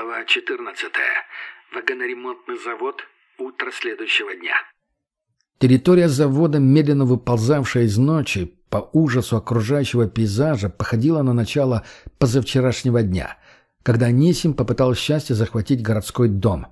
Глава 14. Вагоноремонтный завод. Утро следующего дня. Территория завода, медленно выползавшая из ночи, по ужасу окружающего пейзажа, походила на начало позавчерашнего дня, когда Анисим попытал счастье захватить городской дом.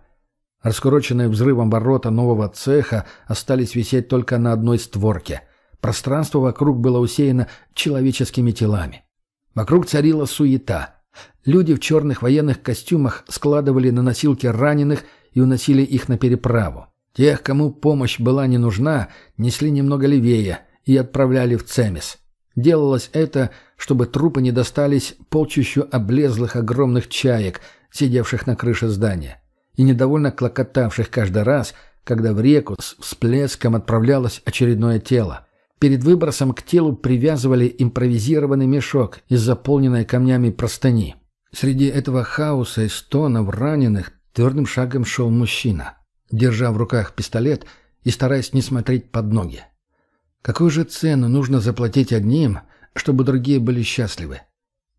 Раскуроченные взрывом ворота нового цеха остались висеть только на одной створке. Пространство вокруг было усеяно человеческими телами. Вокруг царила суета – Люди в черных военных костюмах складывали на носилки раненых и уносили их на переправу. Тех, кому помощь была не нужна, несли немного левее и отправляли в Цемис. Делалось это, чтобы трупы не достались полчищу облезлых огромных чаек, сидевших на крыше здания, и недовольно клокотавших каждый раз, когда в реку с всплеском отправлялось очередное тело. Перед выбросом к телу привязывали импровизированный мешок из заполненной камнями простыни. Среди этого хаоса и стонов раненых твердым шагом шел мужчина, держа в руках пистолет и стараясь не смотреть под ноги. Какую же цену нужно заплатить одним, чтобы другие были счастливы?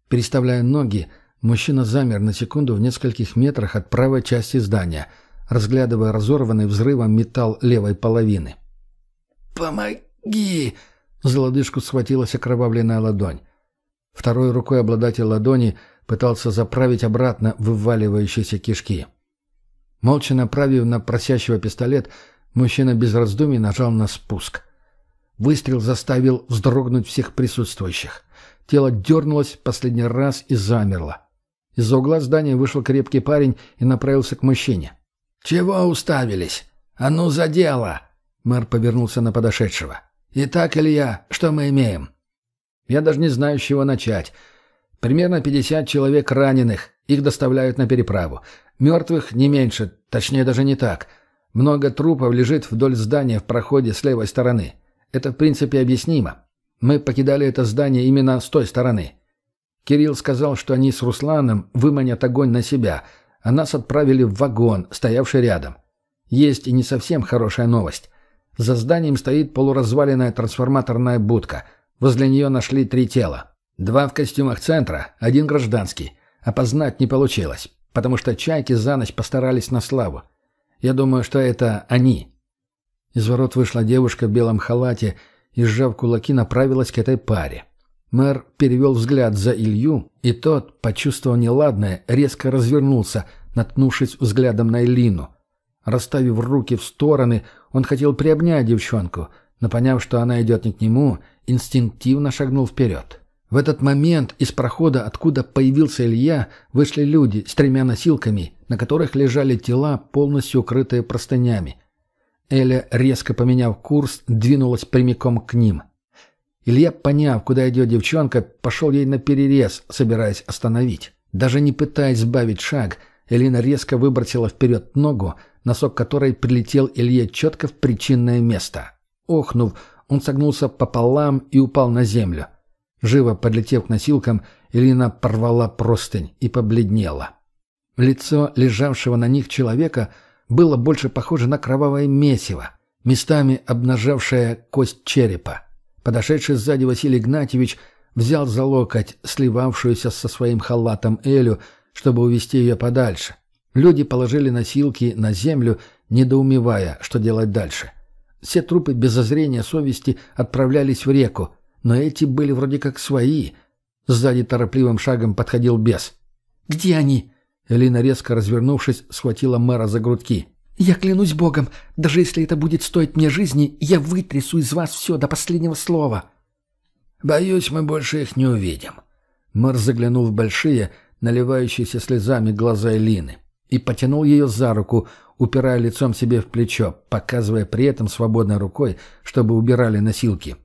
Переставляя ноги, мужчина замер на секунду в нескольких метрах от правой части здания, разглядывая разорванный взрывом металл левой половины. «Помоги!» — за лодыжку схватилась окровавленная ладонь. Второй рукой обладатель ладони — пытался заправить обратно вываливающиеся кишки. Молча направив на просящего пистолет, мужчина без раздумий нажал на спуск. Выстрел заставил вздрогнуть всех присутствующих. Тело дернулось последний раз и замерло. Из-за угла здания вышел крепкий парень и направился к мужчине. «Чего уставились? А ну за дело!» Мэр повернулся на подошедшего. «Итак, Илья, что мы имеем?» «Я даже не знаю, с чего начать. Примерно 50 человек раненых. Их доставляют на переправу. Мертвых не меньше, точнее даже не так. Много трупов лежит вдоль здания в проходе с левой стороны. Это в принципе объяснимо. Мы покидали это здание именно с той стороны. Кирилл сказал, что они с Русланом выманят огонь на себя, а нас отправили в вагон, стоявший рядом. Есть и не совсем хорошая новость. За зданием стоит полуразваленная трансформаторная будка. Возле нее нашли три тела. Два в костюмах центра, один гражданский. Опознать не получилось, потому что чайки за ночь постарались на славу. Я думаю, что это они. Из ворот вышла девушка в белом халате и, сжав кулаки, направилась к этой паре. Мэр перевел взгляд за Илью, и тот, почувствовав неладное, резко развернулся, наткнувшись взглядом на Элину. Расставив руки в стороны, он хотел приобнять девчонку, но, поняв, что она идет не к нему, инстинктивно шагнул вперед. В этот момент из прохода, откуда появился Илья, вышли люди с тремя носилками, на которых лежали тела, полностью укрытые простынями. Эля, резко поменяв курс, двинулась прямиком к ним. Илья, поняв, куда идет девчонка, пошел ей на перерез, собираясь остановить. Даже не пытаясь сбавить шаг, Элина резко выбросила вперед ногу, носок которой прилетел Илье четко в причинное место. Охнув, он согнулся пополам и упал на землю. Живо подлетев к носилкам, Элина порвала простынь и побледнела. Лицо лежавшего на них человека было больше похоже на кровавое месиво, местами обнажавшее кость черепа. Подошедший сзади Василий Игнатьевич взял за локоть сливавшуюся со своим халатом Элю, чтобы увести ее подальше. Люди положили носилки на землю, недоумевая, что делать дальше. Все трупы без зазрения совести отправлялись в реку, но эти были вроде как свои. Сзади торопливым шагом подходил бес. «Где они?» Элина, резко развернувшись, схватила мэра за грудки. «Я клянусь богом, даже если это будет стоить мне жизни, я вытрясу из вас все до последнего слова». «Боюсь, мы больше их не увидим». Мэр заглянул в большие, наливающиеся слезами глаза Элины и потянул ее за руку, упирая лицом себе в плечо, показывая при этом свободной рукой, чтобы убирали носилки.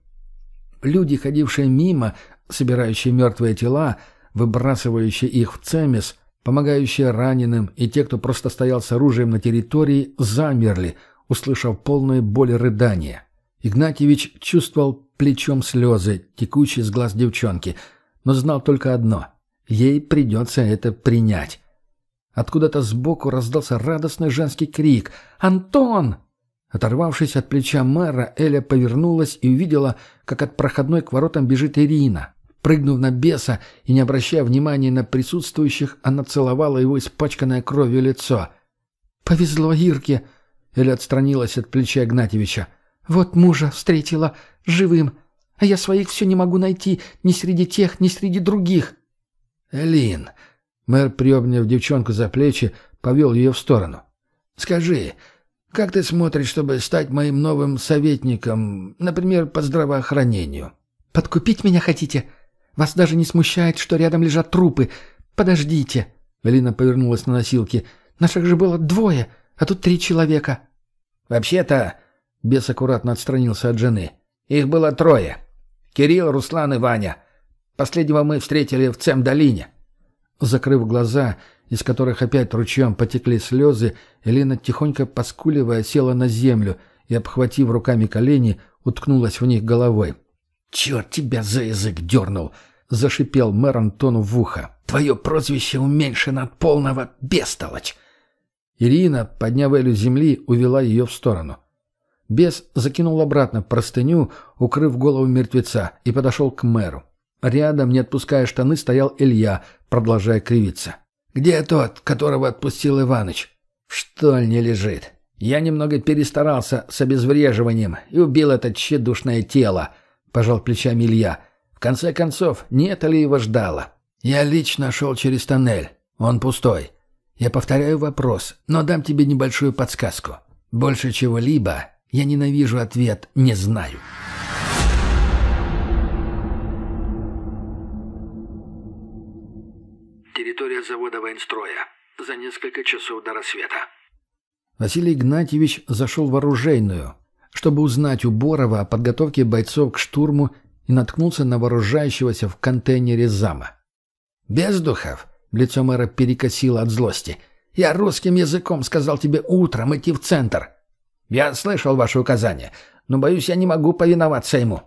Люди, ходившие мимо, собирающие мертвые тела, выбрасывающие их в цемис, помогающие раненым и те, кто просто стоял с оружием на территории, замерли, услышав полную боль рыдания. Игнатьевич чувствовал плечом слезы, текущие с глаз девчонки, но знал только одно — ей придется это принять. Откуда-то сбоку раздался радостный женский крик «Антон!» Оторвавшись от плеча мэра, Эля повернулась и увидела, как от проходной к воротам бежит Ирина. Прыгнув на беса и не обращая внимания на присутствующих, она целовала его испачканное кровью лицо. «Повезло Ирке!» — Эля отстранилась от плеча Игнатьевича. «Вот мужа встретила, живым, а я своих все не могу найти ни среди тех, ни среди других». «Элин!» — мэр, приобняв девчонку за плечи, повел ее в сторону. «Скажи, как ты смотришь, чтобы стать моим новым советником, например, по здравоохранению?» «Подкупить меня хотите?» Вас даже не смущает, что рядом лежат трупы. Подождите!» Галина повернулась на носилки. «Наших же было двое, а тут три человека». «Вообще-то...» — бес аккуратно отстранился от жены. «Их было трое. Кирилл, Руслан и Ваня. Последнего мы встретили в Цем-долине». Закрыв глаза, из которых опять ручьем потекли слезы, Элина, тихонько поскуливая, села на землю и, обхватив руками колени, уткнулась в них головой. «Черт тебя за язык дернул!» — зашипел мэр Антону в ухо. «Твое прозвище уменьшено от полного бестолочь!» Ирина, подняв Элю земли, увела ее в сторону. Бес закинул обратно простыню, укрыв голову мертвеца, и подошел к мэру. Рядом, не отпуская штаны, стоял Илья, продолжая кривиться. «Где тот, которого отпустил Иваныч?» «В штольне лежит. Я немного перестарался с обезвреживанием и убил это тщедушное тело», — пожал плечами Илья. «В конце концов, не это ли его ждало?» «Я лично шел через тоннель. Он пустой. Я повторяю вопрос, но дам тебе небольшую подсказку. Больше чего-либо я ненавижу ответ «не знаю». Территория завода военстроя. За несколько часов до рассвета. Василий Игнатьевич зашел в оружейную, чтобы узнать у Борова о подготовке бойцов к штурму и наткнулся на вооружающегося в контейнере зама. «Бездухов!» — лицо мэра перекосило от злости. «Я русским языком сказал тебе утром идти в центр. Я слышал ваши указания, но, боюсь, я не могу повиноваться ему».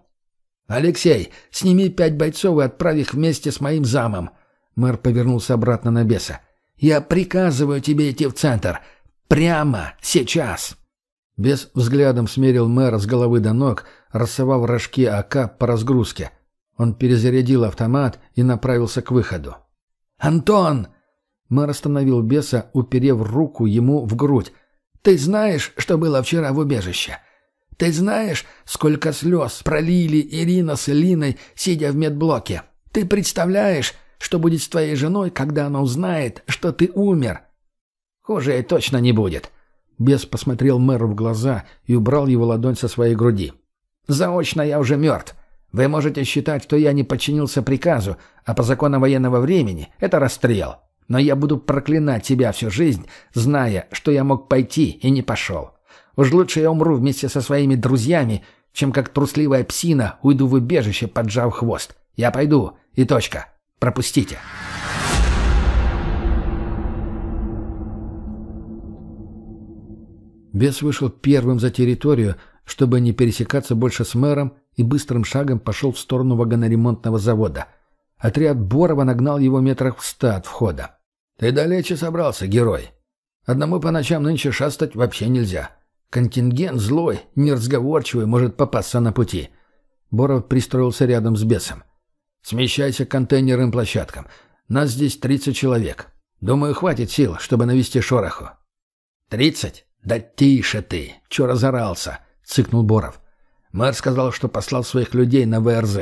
«Алексей, сними пять бойцов и отправь их вместе с моим замом». Мэр повернулся обратно на беса. «Я приказываю тебе идти в центр. Прямо сейчас!» Бес взглядом смерил мэра с головы до ног, рассовав рожки АК по разгрузке. Он перезарядил автомат и направился к выходу. «Антон!» Мэр остановил беса, уперев руку ему в грудь. «Ты знаешь, что было вчера в убежище? Ты знаешь, сколько слез пролили Ирина с Элиной, сидя в медблоке? Ты представляешь, что будет с твоей женой, когда она узнает, что ты умер?» «Хуже ей точно не будет», Бес посмотрел мэру в глаза и убрал его ладонь со своей груди. «Заочно я уже мертв. Вы можете считать, что я не подчинился приказу, а по законам военного времени это расстрел. Но я буду проклинать тебя всю жизнь, зная, что я мог пойти и не пошел. Уж лучше я умру вместе со своими друзьями, чем как трусливая псина уйду в убежище, поджав хвост. Я пойду, и точка. Пропустите». Бес вышел первым за территорию, чтобы не пересекаться больше с мэром, и быстрым шагом пошел в сторону вагоноремонтного завода. Отряд Борова нагнал его метрах в ста от входа. «Ты далече собрался, герой. Одному по ночам нынче шастать вообще нельзя. Контингент злой, неразговорчивый, может попасться на пути». Боров пристроился рядом с бесом. «Смещайся к контейнерным площадкам. Нас здесь тридцать человек. Думаю, хватит сил, чтобы навести шороху». «Тридцать?» «Да тише ты! Чё разорался?» — цыкнул Боров. Мэр сказал, что послал своих людей на ВРЗ.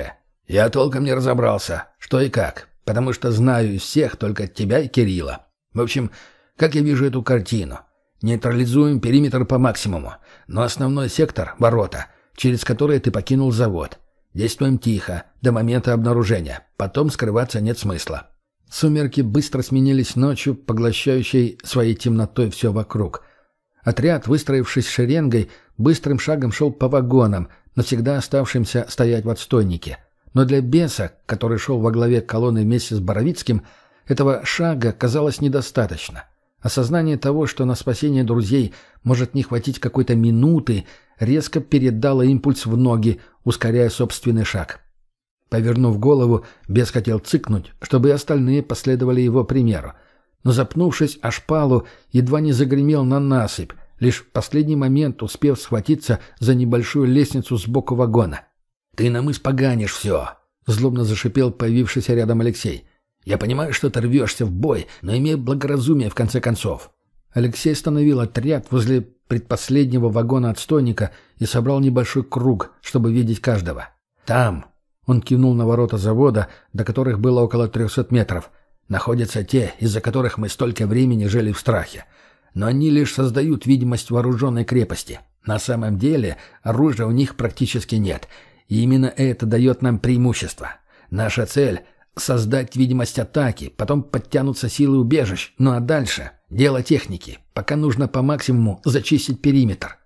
Я толком не разобрался, что и как, потому что знаю из всех только тебя и Кирилла. В общем, как я вижу эту картину. Нейтрализуем периметр по максимуму, но основной сектор — ворота, через которые ты покинул завод. Действуем тихо, до момента обнаружения. Потом скрываться нет смысла. Сумерки быстро сменились ночью, поглощающей своей темнотой все вокруг — Отряд, выстроившись шеренгой, быстрым шагом шел по вагонам, навсегда оставшимся стоять в отстойнике. Но для беса, который шел во главе колонны вместе с Боровицким, этого шага казалось недостаточно. Осознание того, что на спасение друзей может не хватить какой-то минуты, резко передало импульс в ноги, ускоряя собственный шаг. Повернув голову, бес хотел цыкнуть, чтобы и остальные последовали его примеру но, запнувшись о шпалу, едва не загремел на насыпь, лишь в последний момент успев схватиться за небольшую лестницу сбоку вагона. «Ты нам испоганишь все!» — злобно зашипел появившийся рядом Алексей. «Я понимаю, что ты рвешься в бой, но имей благоразумие в конце концов». Алексей остановил отряд возле предпоследнего вагона отстойника и собрал небольшой круг, чтобы видеть каждого. «Там», — он кивнул на ворота завода, до которых было около трехсот метров, — «находятся те, из-за которых мы столько времени жили в страхе. Но они лишь создают видимость вооруженной крепости. На самом деле оружия у них практически нет, и именно это дает нам преимущество. Наша цель — создать видимость атаки, потом подтянутся силы убежищ, ну а дальше — дело техники, пока нужно по максимуму зачистить периметр.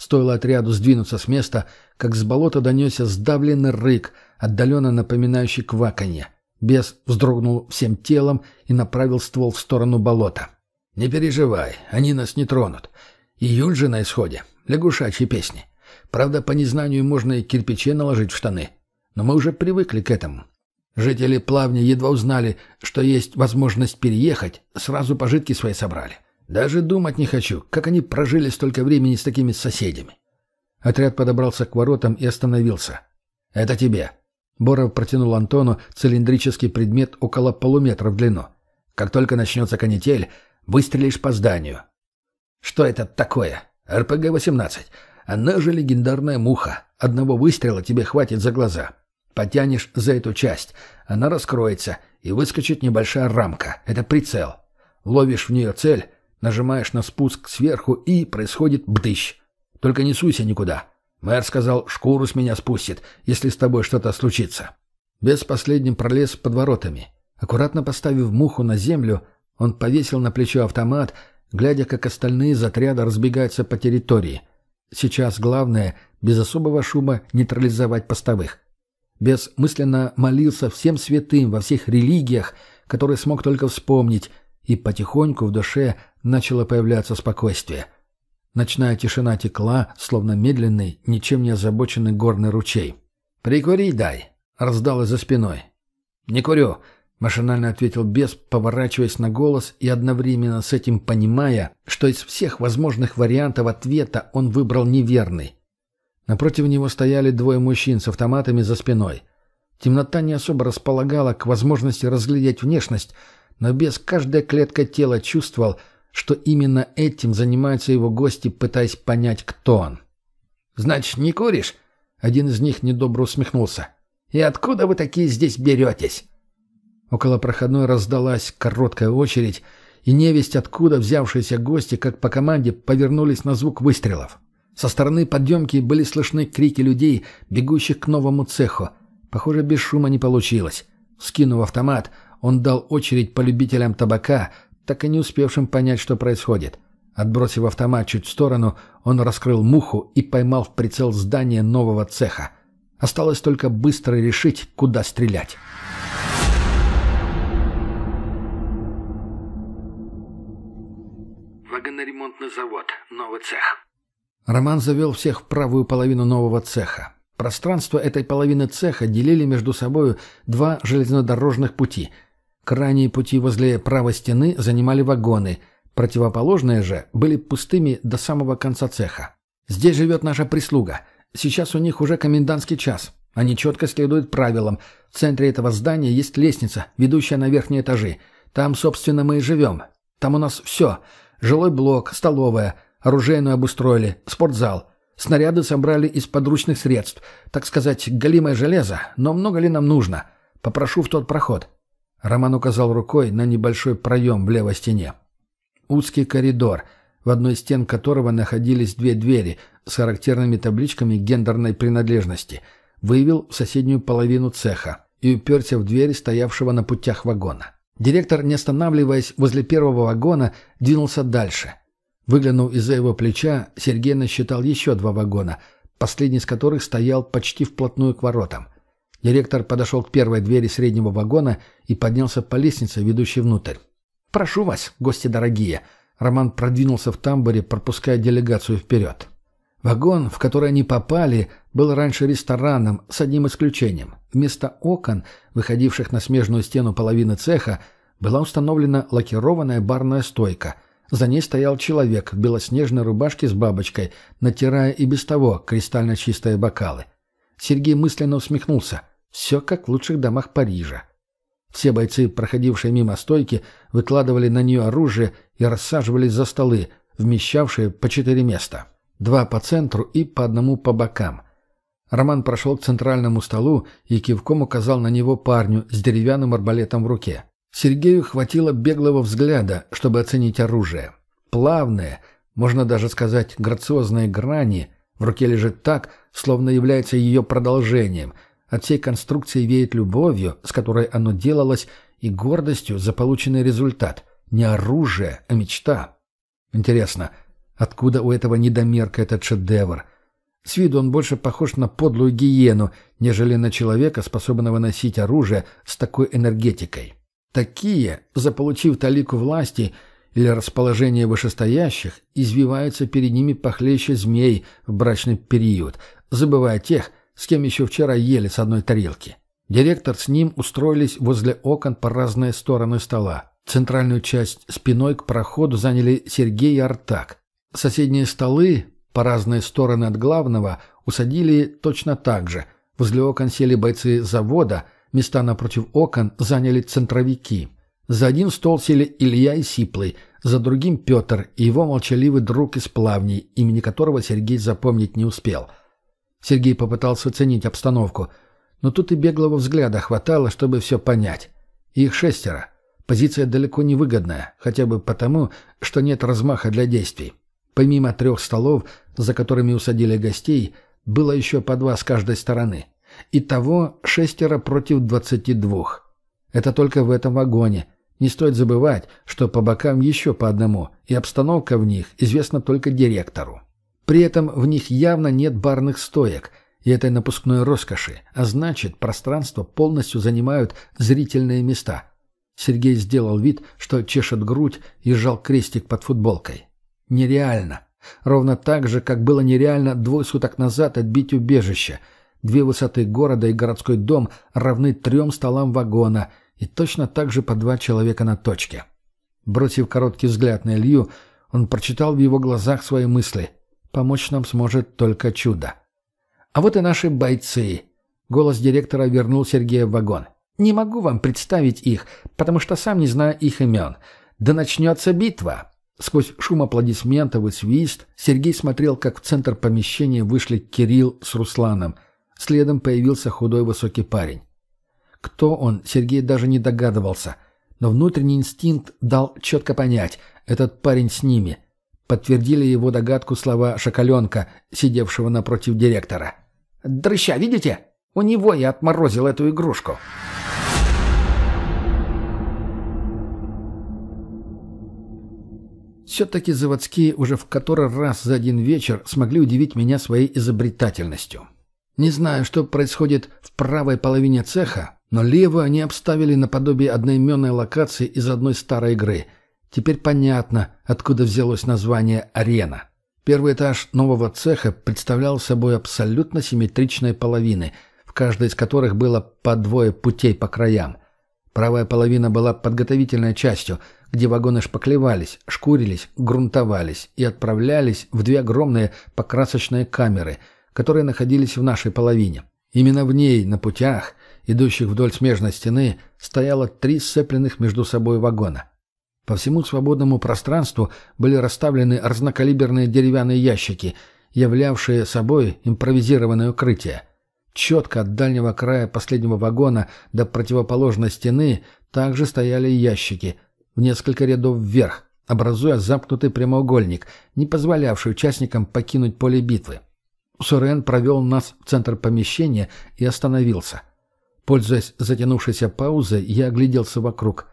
Стоило отряду сдвинуться с места, как с болота донесся сдавленный рык, отдаленно напоминающий кваканье. Бес вздрогнул всем телом и направил ствол в сторону болота. «Не переживай, они нас не тронут. Июль же на исходе. Лягушачьи песни. Правда, по незнанию можно и кирпичи наложить в штаны. Но мы уже привыкли к этому. Жители Плавня едва узнали, что есть возможность переехать, сразу пожитки свои собрали. Даже думать не хочу, как они прожили столько времени с такими соседями. Отряд подобрался к воротам и остановился. «Это тебе». Боров протянул Антону цилиндрический предмет около полуметра в длину. «Как только начнется канитель, выстрелишь по зданию». «Что это такое?» РПГ-18. Она же легендарная муха. Одного выстрела тебе хватит за глаза. Потянешь за эту часть. Она раскроется, и выскочит небольшая рамка. Это прицел. Ловишь в нее цель, нажимаешь на спуск сверху, и происходит бдыщ. Только не суйся никуда. Мэр сказал, шкуру с меня спустит, если с тобой что-то случится. Без последним пролез под воротами. Аккуратно поставив муху на землю, он повесил на плечо автомат глядя, как остальные из отряда разбегаются по территории. Сейчас главное — без особого шума нейтрализовать постовых. Бес мысленно молился всем святым во всех религиях, которые смог только вспомнить, и потихоньку в душе начало появляться спокойствие. Ночная тишина текла, словно медленный, ничем не озабоченный горный ручей. «Прикури дай!» — раздалось за спиной. «Не курю!» Машинально ответил бес, поворачиваясь на голос и одновременно с этим понимая, что из всех возможных вариантов ответа он выбрал неверный. Напротив него стояли двое мужчин с автоматами за спиной. Темнота не особо располагала к возможности разглядеть внешность, но без каждой клетка тела чувствовал, что именно этим занимаются его гости, пытаясь понять, кто он. «Значит, не куришь?» Один из них недобро усмехнулся. «И откуда вы такие здесь беретесь?» Около проходной раздалась короткая очередь, и невесть откуда взявшиеся гости, как по команде, повернулись на звук выстрелов. Со стороны подъемки были слышны крики людей, бегущих к новому цеху. Похоже, без шума не получилось. Скинув автомат, он дал очередь по любителям табака, так и не успевшим понять, что происходит. Отбросив автомат чуть в сторону, он раскрыл муху и поймал в прицел здание нового цеха. Осталось только быстро решить, куда стрелять. Вагоноремонтный завод. Новый цех. Роман завел всех в правую половину нового цеха. Пространство этой половины цеха делили между собой два железнодорожных пути. Крайние пути возле правой стены занимали вагоны, противоположные же были пустыми до самого конца цеха. Здесь живет наша прислуга. Сейчас у них уже комендантский час. Они четко следуют правилам. В центре этого здания есть лестница, ведущая на верхние этажи. Там, собственно, мы и живем. Там у нас все. Жилой блок, столовая, оружейную обустроили, спортзал. Снаряды собрали из подручных средств. Так сказать, голимое железо. Но много ли нам нужно? Попрошу в тот проход». Роман указал рукой на небольшой проем в левой стене. Узкий коридор, в одной из стен которого находились две двери с характерными табличками гендерной принадлежности, выявил в соседнюю половину цеха и уперся в дверь стоявшего на путях вагона. Директор, не останавливаясь возле первого вагона, двинулся дальше. Выглянув из-за его плеча, Сергей насчитал еще два вагона, последний из которых стоял почти вплотную к воротам. Директор подошел к первой двери среднего вагона и поднялся по лестнице, ведущей внутрь. «Прошу вас, гости дорогие!» Роман продвинулся в тамбуре, пропуская делегацию вперед. Вагон, в который они попали, был раньше рестораном, с одним исключением. Вместо окон, выходивших на смежную стену половины цеха, была установлена лакированная барная стойка. За ней стоял человек в белоснежной рубашке с бабочкой, натирая и без того кристально чистые бокалы. Сергей мысленно усмехнулся. Все как в лучших домах Парижа. Все бойцы, проходившие мимо стойки, выкладывали на нее оружие и рассаживались за столы, вмещавшие по четыре места. Два по центру и по одному по бокам. Роман прошел к центральному столу и кивком указал на него парню с деревянным арбалетом в руке. Сергею хватило беглого взгляда, чтобы оценить оружие. Плавные, можно даже сказать грациозные грани, в руке лежит так, словно является ее продолжением – от всей конструкции веет любовью, с которой оно делалось, и гордостью за полученный результат. Не оружие, а мечта. Интересно, откуда у этого недомерка этот шедевр? С виду он больше похож на подлую гиену, нежели на человека, способного носить оружие с такой энергетикой. Такие, заполучив талику власти или расположение вышестоящих, извиваются перед ними похлеще змей в брачный период, забывая тех, с кем еще вчера ели с одной тарелки. Директор с ним устроились возле окон по разные стороны стола. Центральную часть спиной к проходу заняли Сергей и Артак. Соседние столы, по разные стороны от главного, усадили точно так же. Возле окон сели бойцы завода, места напротив окон заняли центровики. За один стол сели Илья и Сиплый, за другим Петр и его молчаливый друг из плавней, имени которого Сергей запомнить не успел – Сергей попытался оценить обстановку, но тут и беглого взгляда хватало, чтобы все понять. Их шестеро. Позиция далеко не выгодная, хотя бы потому, что нет размаха для действий. Помимо трех столов, за которыми усадили гостей, было еще по два с каждой стороны. Итого шестеро против двадцати двух. Это только в этом вагоне. Не стоит забывать, что по бокам еще по одному, и обстановка в них известна только директору. При этом в них явно нет барных стоек и этой напускной роскоши, а значит, пространство полностью занимают зрительные места. Сергей сделал вид, что чешет грудь и сжал крестик под футболкой. Нереально. Ровно так же, как было нереально двое суток назад отбить убежище. Две высоты города и городской дом равны трем столам вагона, и точно так же по два человека на точке. Бросив короткий взгляд на Илью, он прочитал в его глазах свои мысли – Помочь нам сможет только чудо. А вот и наши бойцы. Голос директора вернул Сергея в вагон. Не могу вам представить их, потому что сам не знаю их имен. Да начнется битва. Сквозь шум аплодисментов и свист Сергей смотрел, как в центр помещения вышли Кирилл с Русланом. Следом появился худой высокий парень. Кто он, Сергей даже не догадывался. Но внутренний инстинкт дал четко понять – этот парень с ними – Подтвердили его догадку слова Шоколенка, сидевшего напротив директора. «Дрыща, видите? У него я отморозил эту игрушку». Все-таки заводские уже в который раз за один вечер смогли удивить меня своей изобретательностью. Не знаю, что происходит в правой половине цеха, но левую они обставили наподобие одноименной локации из одной старой игры – Теперь понятно, откуда взялось название «Арена». Первый этаж нового цеха представлял собой абсолютно симметричные половины, в каждой из которых было по двое путей по краям. Правая половина была подготовительной частью, где вагоны шпаклевались, шкурились, грунтовались и отправлялись в две огромные покрасочные камеры, которые находились в нашей половине. Именно в ней, на путях, идущих вдоль смежной стены, стояло три сцепленных между собой вагона. По всему свободному пространству были расставлены разнокалиберные деревянные ящики, являвшие собой импровизированное укрытие. Четко от дальнего края последнего вагона до противоположной стены также стояли ящики, в несколько рядов вверх, образуя замкнутый прямоугольник, не позволявший участникам покинуть поле битвы. Сурен провел нас в центр помещения и остановился. Пользуясь затянувшейся паузой, я огляделся вокруг.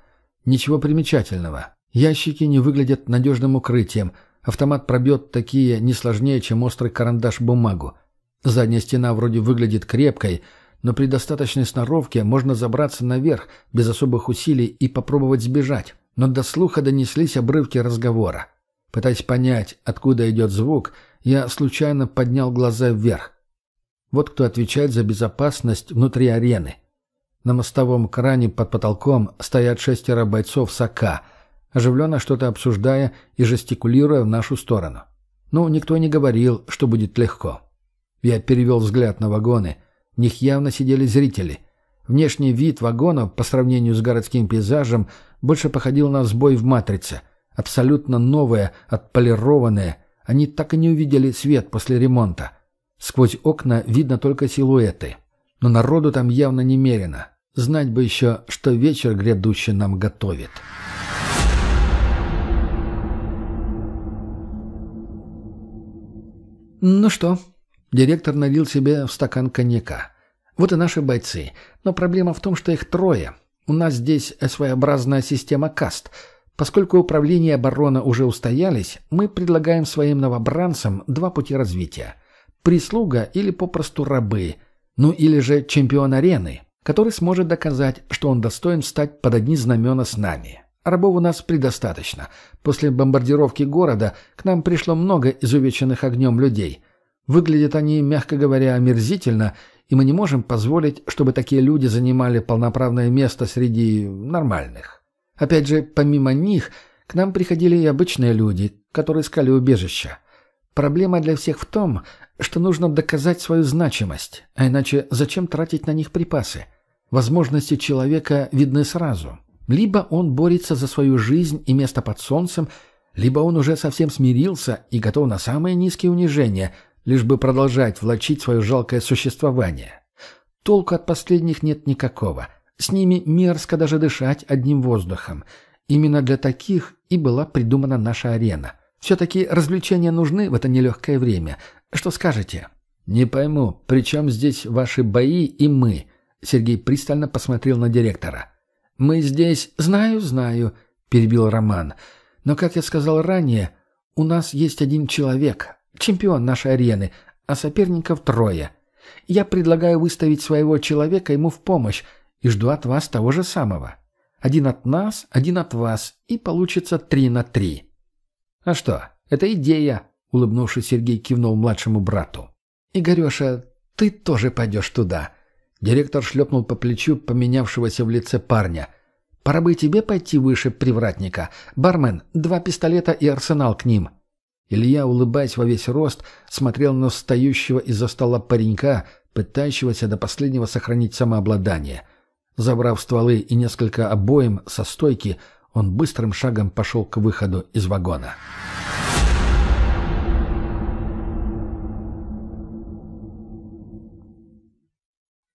Ничего примечательного. Ящики не выглядят надежным укрытием. Автомат пробьет такие не сложнее, чем острый карандаш бумагу. Задняя стена вроде выглядит крепкой, но при достаточной сноровке можно забраться наверх без особых усилий и попробовать сбежать. Но до слуха донеслись обрывки разговора. Пытаясь понять, откуда идет звук, я случайно поднял глаза вверх. Вот кто отвечает за безопасность внутри арены. На мостовом кране под потолком стоят шестеро бойцов САКа, оживленно что-то обсуждая и жестикулируя в нашу сторону. Ну, никто не говорил, что будет легко. Я перевел взгляд на вагоны. В них явно сидели зрители. Внешний вид вагона по сравнению с городским пейзажем больше походил на сбой в «Матрице». Абсолютно новые, отполированные. Они так и не увидели свет после ремонта. Сквозь окна видно только силуэты. Но народу там явно немерено. Знать бы еще, что вечер грядущий нам готовит. «Ну что?» Директор налил себе в стакан коньяка. «Вот и наши бойцы. Но проблема в том, что их трое. У нас здесь своеобразная система каст. Поскольку управление и оборона уже устоялись, мы предлагаем своим новобранцам два пути развития. Прислуга или попросту рабы. Ну или же чемпион арены, который сможет доказать, что он достоин встать под одни знамена с нами. Рабов у нас предостаточно. После бомбардировки города к нам пришло много изувеченных огнем людей. Выглядят они, мягко говоря, омерзительно, и мы не можем позволить, чтобы такие люди занимали полноправное место среди нормальных. Опять же, помимо них, к нам приходили и обычные люди, которые искали убежища. Проблема для всех в том, что нужно доказать свою значимость, а иначе зачем тратить на них припасы? Возможности человека видны сразу. Либо он борется за свою жизнь и место под солнцем, либо он уже совсем смирился и готов на самые низкие унижения, лишь бы продолжать влачить свое жалкое существование. Толку от последних нет никакого. С ними мерзко даже дышать одним воздухом. Именно для таких и была придумана наша арена. Все-таки развлечения нужны в это нелегкое время. Что скажете? «Не пойму, при чем здесь ваши бои и мы?» Сергей пристально посмотрел на директора. «Мы здесь...» «Знаю, знаю», — перебил Роман. «Но, как я сказал ранее, у нас есть один человек, чемпион нашей арены, а соперников трое. Я предлагаю выставить своего человека ему в помощь и жду от вас того же самого. Один от нас, один от вас, и получится три на три». «А что, это идея», — улыбнувшись, Сергей кивнул младшему брату. «Игореша, ты тоже пойдешь туда». Директор шлепнул по плечу поменявшегося в лице парня. «Пора бы тебе пойти выше привратника. Бармен, два пистолета и арсенал к ним». Илья, улыбаясь во весь рост, смотрел на встающего из-за стола паренька, пытающегося до последнего сохранить самообладание. Забрав стволы и несколько обоим со стойки, он быстрым шагом пошел к выходу из вагона.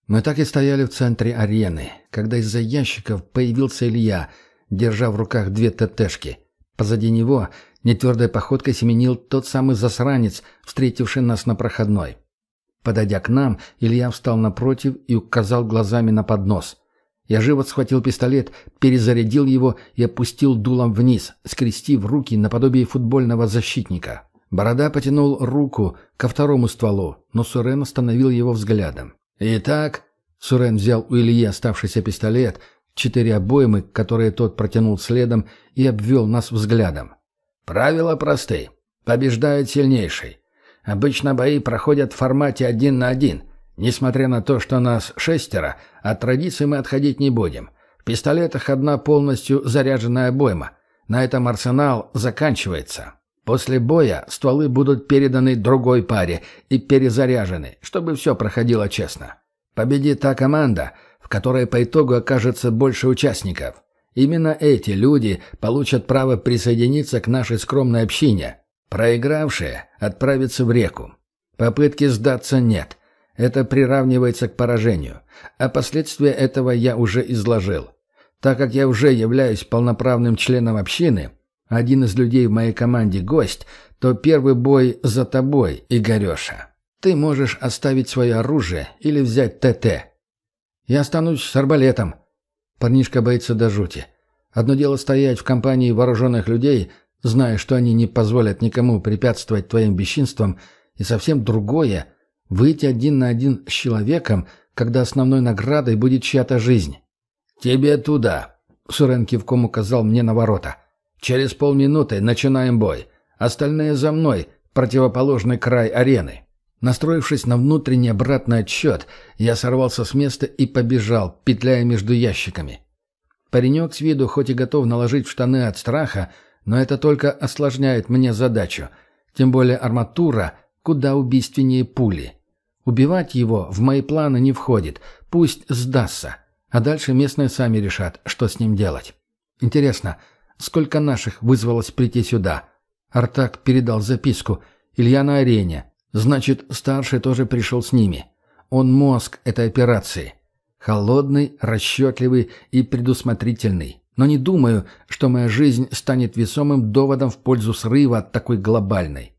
Мы так и стояли в центре арены, когда из-за ящиков появился Илья, держа в руках две ТТшки. Позади него нетвердой походкой семенил тот самый засранец, встретивший нас на проходной. Подойдя к нам, Илья встал напротив и указал глазами на поднос. Я живо схватил пистолет, перезарядил его и опустил дулом вниз, скрестив руки наподобие футбольного защитника. Борода потянул руку ко второму стволу, но Сурен остановил его взглядом. «Итак...» — Сурен взял у Ильи оставшийся пистолет, четыре обоймы, которые тот протянул следом, и обвел нас взглядом. «Правила просты. Побеждает сильнейший. Обычно бои проходят в формате один на один. Несмотря на то, что нас шестеро, от традиции мы отходить не будем. В пистолетах одна полностью заряженная обойма. На этом арсенал заканчивается. После боя стволы будут переданы другой паре и перезаряжены, чтобы все проходило честно. Победит та команда, в которой по итогу окажется больше участников. Именно эти люди получат право присоединиться к нашей скромной общине. Проигравшие отправятся в реку. Попытки сдаться нет. Это приравнивается к поражению. А последствия этого я уже изложил. Так как я уже являюсь полноправным членом общины – один из людей в моей команде гость, то первый бой за тобой, Игореша. Ты можешь оставить свое оружие или взять ТТ. Я останусь с арбалетом. Парнишка боится до жути. Одно дело стоять в компании вооруженных людей, зная, что они не позволят никому препятствовать твоим бесчинствам, и совсем другое — выйти один на один с человеком, когда основной наградой будет чья-то жизнь. «Тебе туда!» — Сурен кивком указал мне на ворота. Через полминуты начинаем бой. Остальные за мной, противоположный край арены. Настроившись на внутренний обратный отсчет, я сорвался с места и побежал, петляя между ящиками. Паренек с виду хоть и готов наложить штаны от страха, но это только осложняет мне задачу. Тем более арматура куда убийственнее пули. Убивать его в мои планы не входит, пусть сдастся. А дальше местные сами решат, что с ним делать. Интересно, сколько наших вызвалось прийти сюда? Артак передал записку. Илья на арене. Значит, старший тоже пришел с ними. Он мозг этой операции. Холодный, расчетливый и предусмотрительный. Но не думаю, что моя жизнь станет весомым доводом в пользу срыва от такой глобальной.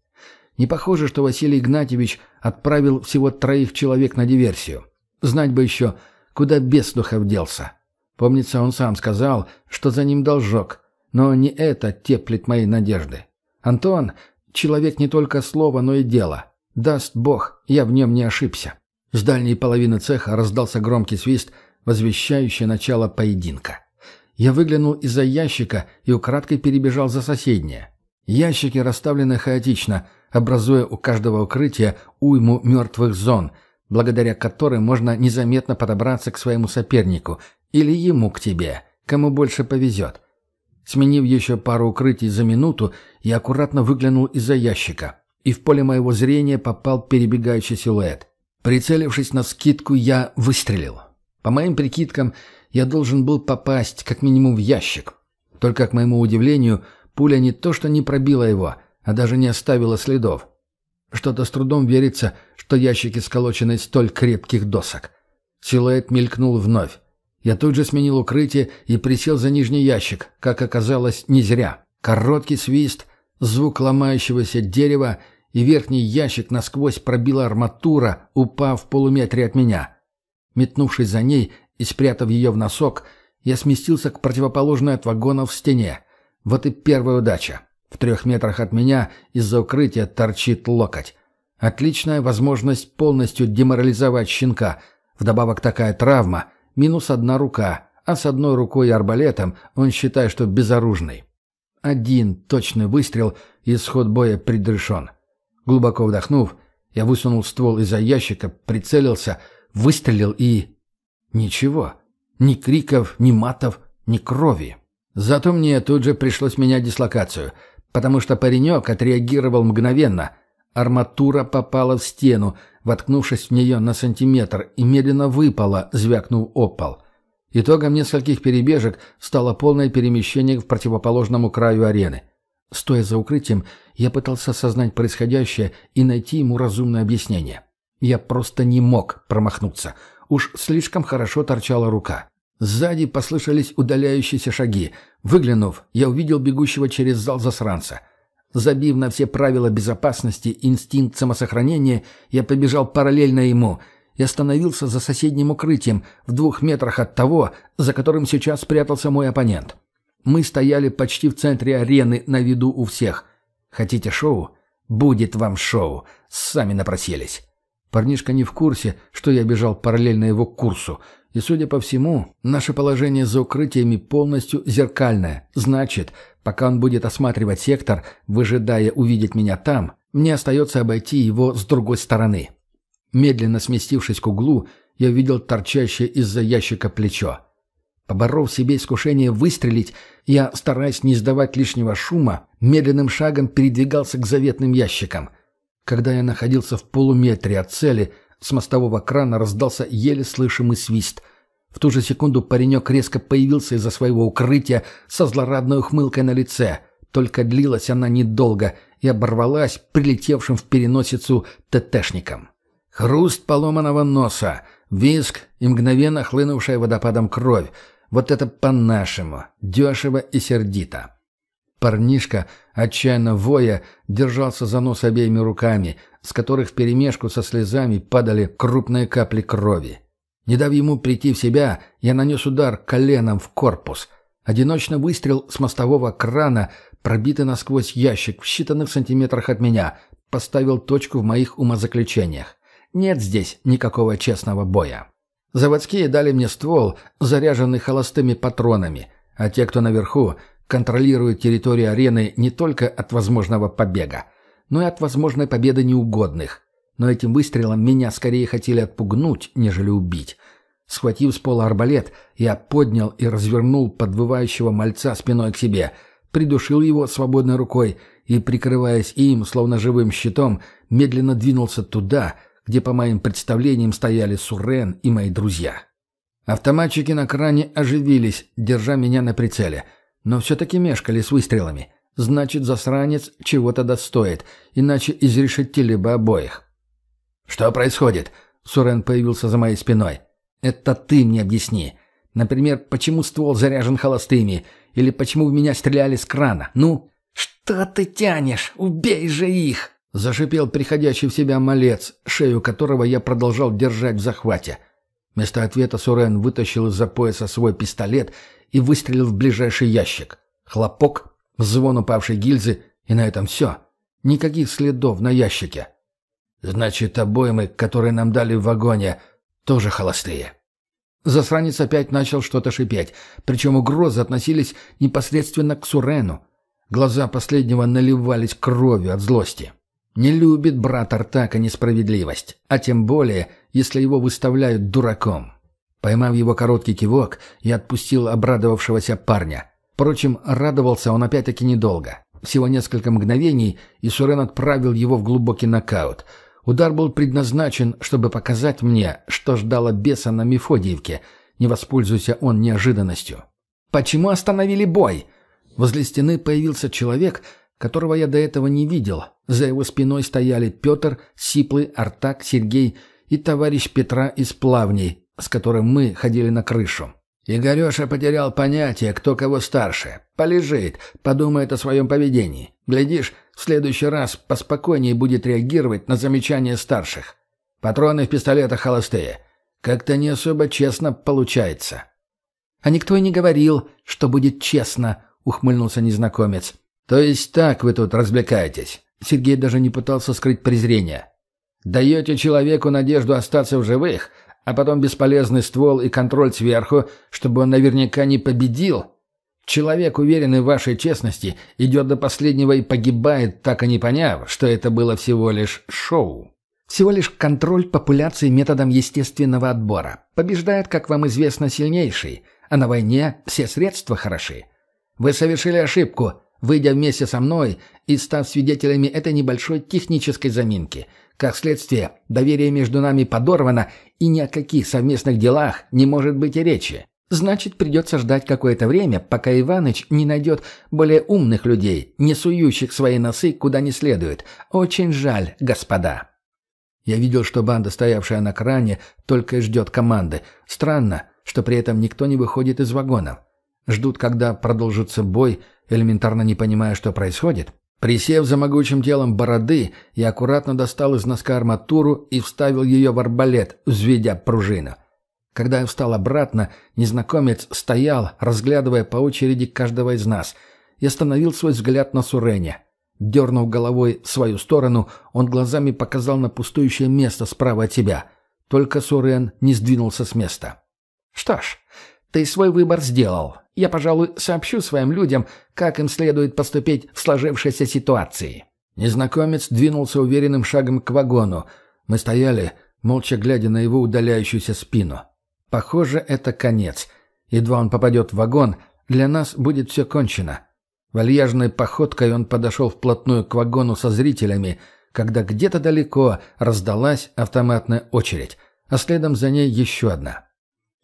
Не похоже, что Василий Игнатьевич отправил всего троих человек на диверсию. Знать бы еще, куда Бесдухов делся. Помнится, он сам сказал, что за ним должок, но не это теплит мои надежды. Антон — человек не только слова, но и дела. Даст Бог, я в нем не ошибся. С дальней половины цеха раздался громкий свист, возвещающий начало поединка. Я выглянул из-за ящика и украдкой перебежал за соседнее. Ящики расставлены хаотично, образуя у каждого укрытия уйму мертвых зон, благодаря которым можно незаметно подобраться к своему сопернику или ему к тебе, кому больше повезет. Сменив еще пару укрытий за минуту, я аккуратно выглянул из-за ящика, и в поле моего зрения попал перебегающий силуэт. Прицелившись на скидку, я выстрелил. По моим прикидкам, я должен был попасть как минимум в ящик. Только, к моему удивлению, Пуля не то что не пробила его, а даже не оставила следов. Что-то с трудом верится, что ящики сколочены из столь крепких досок. Силуэт мелькнул вновь. Я тут же сменил укрытие и присел за нижний ящик, как оказалось, не зря. Короткий свист, звук ломающегося дерева, и верхний ящик насквозь пробила арматура, упав в полуметре от меня. Метнувшись за ней и спрятав ее в носок, я сместился к противоположной от вагонов стене. Вот и первая удача. В трех метрах от меня из-за укрытия торчит локоть. Отличная возможность полностью деморализовать щенка. Вдобавок такая травма. Минус одна рука. А с одной рукой и арбалетом он считает, что безоружный. Один точный выстрел, и исход боя предрешен. Глубоко вдохнув, я высунул ствол из-за ящика, прицелился, выстрелил и... Ничего. Ни криков, ни матов, ни крови. Зато мне тут же пришлось менять дислокацию, потому что паренек отреагировал мгновенно. Арматура попала в стену, воткнувшись в нее на сантиметр, и медленно выпала, звякнув опол. Итогом нескольких перебежек стало полное перемещение в противоположному краю арены. Стоя за укрытием, я пытался осознать происходящее и найти ему разумное объяснение. Я просто не мог промахнуться. Уж слишком хорошо торчала рука. Сзади послышались удаляющиеся шаги. Выглянув, я увидел бегущего через зал засранца. Забив на все правила безопасности и инстинкт самосохранения, я побежал параллельно ему и остановился за соседним укрытием в двух метрах от того, за которым сейчас спрятался мой оппонент. Мы стояли почти в центре арены на виду у всех. Хотите шоу? Будет вам шоу. Сами напросились. Парнишка не в курсе, что я бежал параллельно его курсу — и, судя по всему, наше положение за укрытиями полностью зеркальное. Значит, пока он будет осматривать сектор, выжидая увидеть меня там, мне остается обойти его с другой стороны. Медленно сместившись к углу, я увидел торчащее из-за ящика плечо. Поборов себе искушение выстрелить, я, стараясь не издавать лишнего шума, медленным шагом передвигался к заветным ящикам. Когда я находился в полуметре от цели, с мостового крана раздался еле слышимый свист. В ту же секунду паренек резко появился из-за своего укрытия со злорадной ухмылкой на лице. Только длилась она недолго и оборвалась прилетевшим в переносицу ТТшником. Хруст поломанного носа, виск и мгновенно хлынувшая водопадом кровь. Вот это по-нашему, дешево и сердито. Парнишка, отчаянно воя, держался за нос обеими руками, с которых вперемешку со слезами падали крупные капли крови. Не дав ему прийти в себя, я нанес удар коленом в корпус. Одиночный выстрел с мостового крана, пробитый насквозь ящик в считанных сантиметрах от меня, поставил точку в моих умозаключениях. Нет здесь никакого честного боя. Заводские дали мне ствол, заряженный холостыми патронами, а те, кто наверху, контролируют территорию арены не только от возможного побега, но и от возможной победы неугодных. Но этим выстрелом меня скорее хотели отпугнуть, нежели убить. Схватив с пола арбалет, я поднял и развернул подвывающего мальца спиной к себе, придушил его свободной рукой и, прикрываясь им, словно живым щитом, медленно двинулся туда, где, по моим представлениям, стояли Сурен и мои друзья. Автоматчики на кране оживились, держа меня на прицеле, но все-таки мешкали с выстрелами. Значит, засранец чего-то достоит, иначе изрешетили бы обоих. «Что происходит?» Сурен появился за моей спиной. «Это ты мне объясни. Например, почему ствол заряжен холостыми? Или почему в меня стреляли с крана? Ну?» «Что ты тянешь? Убей же их!» Зашипел приходящий в себя малец, шею которого я продолжал держать в захвате. Вместо ответа Сурен вытащил из-за пояса свой пистолет и выстрелил в ближайший ящик. Хлопок, звон упавшей гильзы, и на этом все. Никаких следов на ящике. Значит, обоймы, которые нам дали в вагоне, тоже холостые. Засранец опять начал что-то шипеть, причем угрозы относились непосредственно к Сурену. Глаза последнего наливались кровью от злости. Не любит брат Артака несправедливость, а тем более, если его выставляют дураком. Поймав его короткий кивок, я отпустил обрадовавшегося парня. Впрочем, радовался он опять-таки недолго. Всего несколько мгновений, и Сурен отправил его в глубокий нокаут. Удар был предназначен, чтобы показать мне, что ждало беса на Мефодиевке, не воспользуйся он неожиданностью. «Почему остановили бой?» Возле стены появился человек — которого я до этого не видел. За его спиной стояли Петр, Сиплый, Артак, Сергей и товарищ Петра из Плавней, с которым мы ходили на крышу. Игореша потерял понятие, кто кого старше. Полежит, подумает о своем поведении. Глядишь, в следующий раз поспокойнее будет реагировать на замечания старших. Патроны в пистолетах холостые. Как-то не особо честно получается. «А никто и не говорил, что будет честно», — ухмыльнулся незнакомец. «То есть так вы тут развлекаетесь?» Сергей даже не пытался скрыть презрение. «Даете человеку надежду остаться в живых, а потом бесполезный ствол и контроль сверху, чтобы он наверняка не победил? Человек, уверенный в вашей честности, идет до последнего и погибает, так и не поняв, что это было всего лишь шоу». Всего лишь контроль популяции методом естественного отбора. Побеждает, как вам известно, сильнейший, а на войне все средства хороши. Вы совершили ошибку, выйдя вместе со мной и став свидетелями этой небольшой технической заминки. Как следствие, доверие между нами подорвано, и ни о каких совместных делах не может быть и речи. Значит, придется ждать какое-то время, пока Иваныч не найдет более умных людей, не сующих свои носы куда не следует. Очень жаль, господа. Я видел, что банда, стоявшая на кране, только и ждет команды. Странно, что при этом никто не выходит из вагонов. Ждут, когда продолжится бой, элементарно не понимая, что происходит. Присев за могучим телом бороды, я аккуратно достал из носка арматуру и вставил ее в арбалет, взведя пружину. Когда я встал обратно, незнакомец стоял, разглядывая по очереди каждого из нас, и остановил свой взгляд на Сурене. Дернув головой в свою сторону, он глазами показал на пустующее место справа от себя. Только Сурен не сдвинулся с места. «Что ж, ты свой выбор сделал. Я, пожалуй, сообщу своим людям, как им следует поступить в сложившейся ситуации». Незнакомец двинулся уверенным шагом к вагону. Мы стояли, молча глядя на его удаляющуюся спину. Похоже, это конец. Едва он попадет в вагон, для нас будет все кончено. Вальяжной походкой он подошел вплотную к вагону со зрителями, когда где-то далеко раздалась автоматная очередь, а следом за ней еще одна.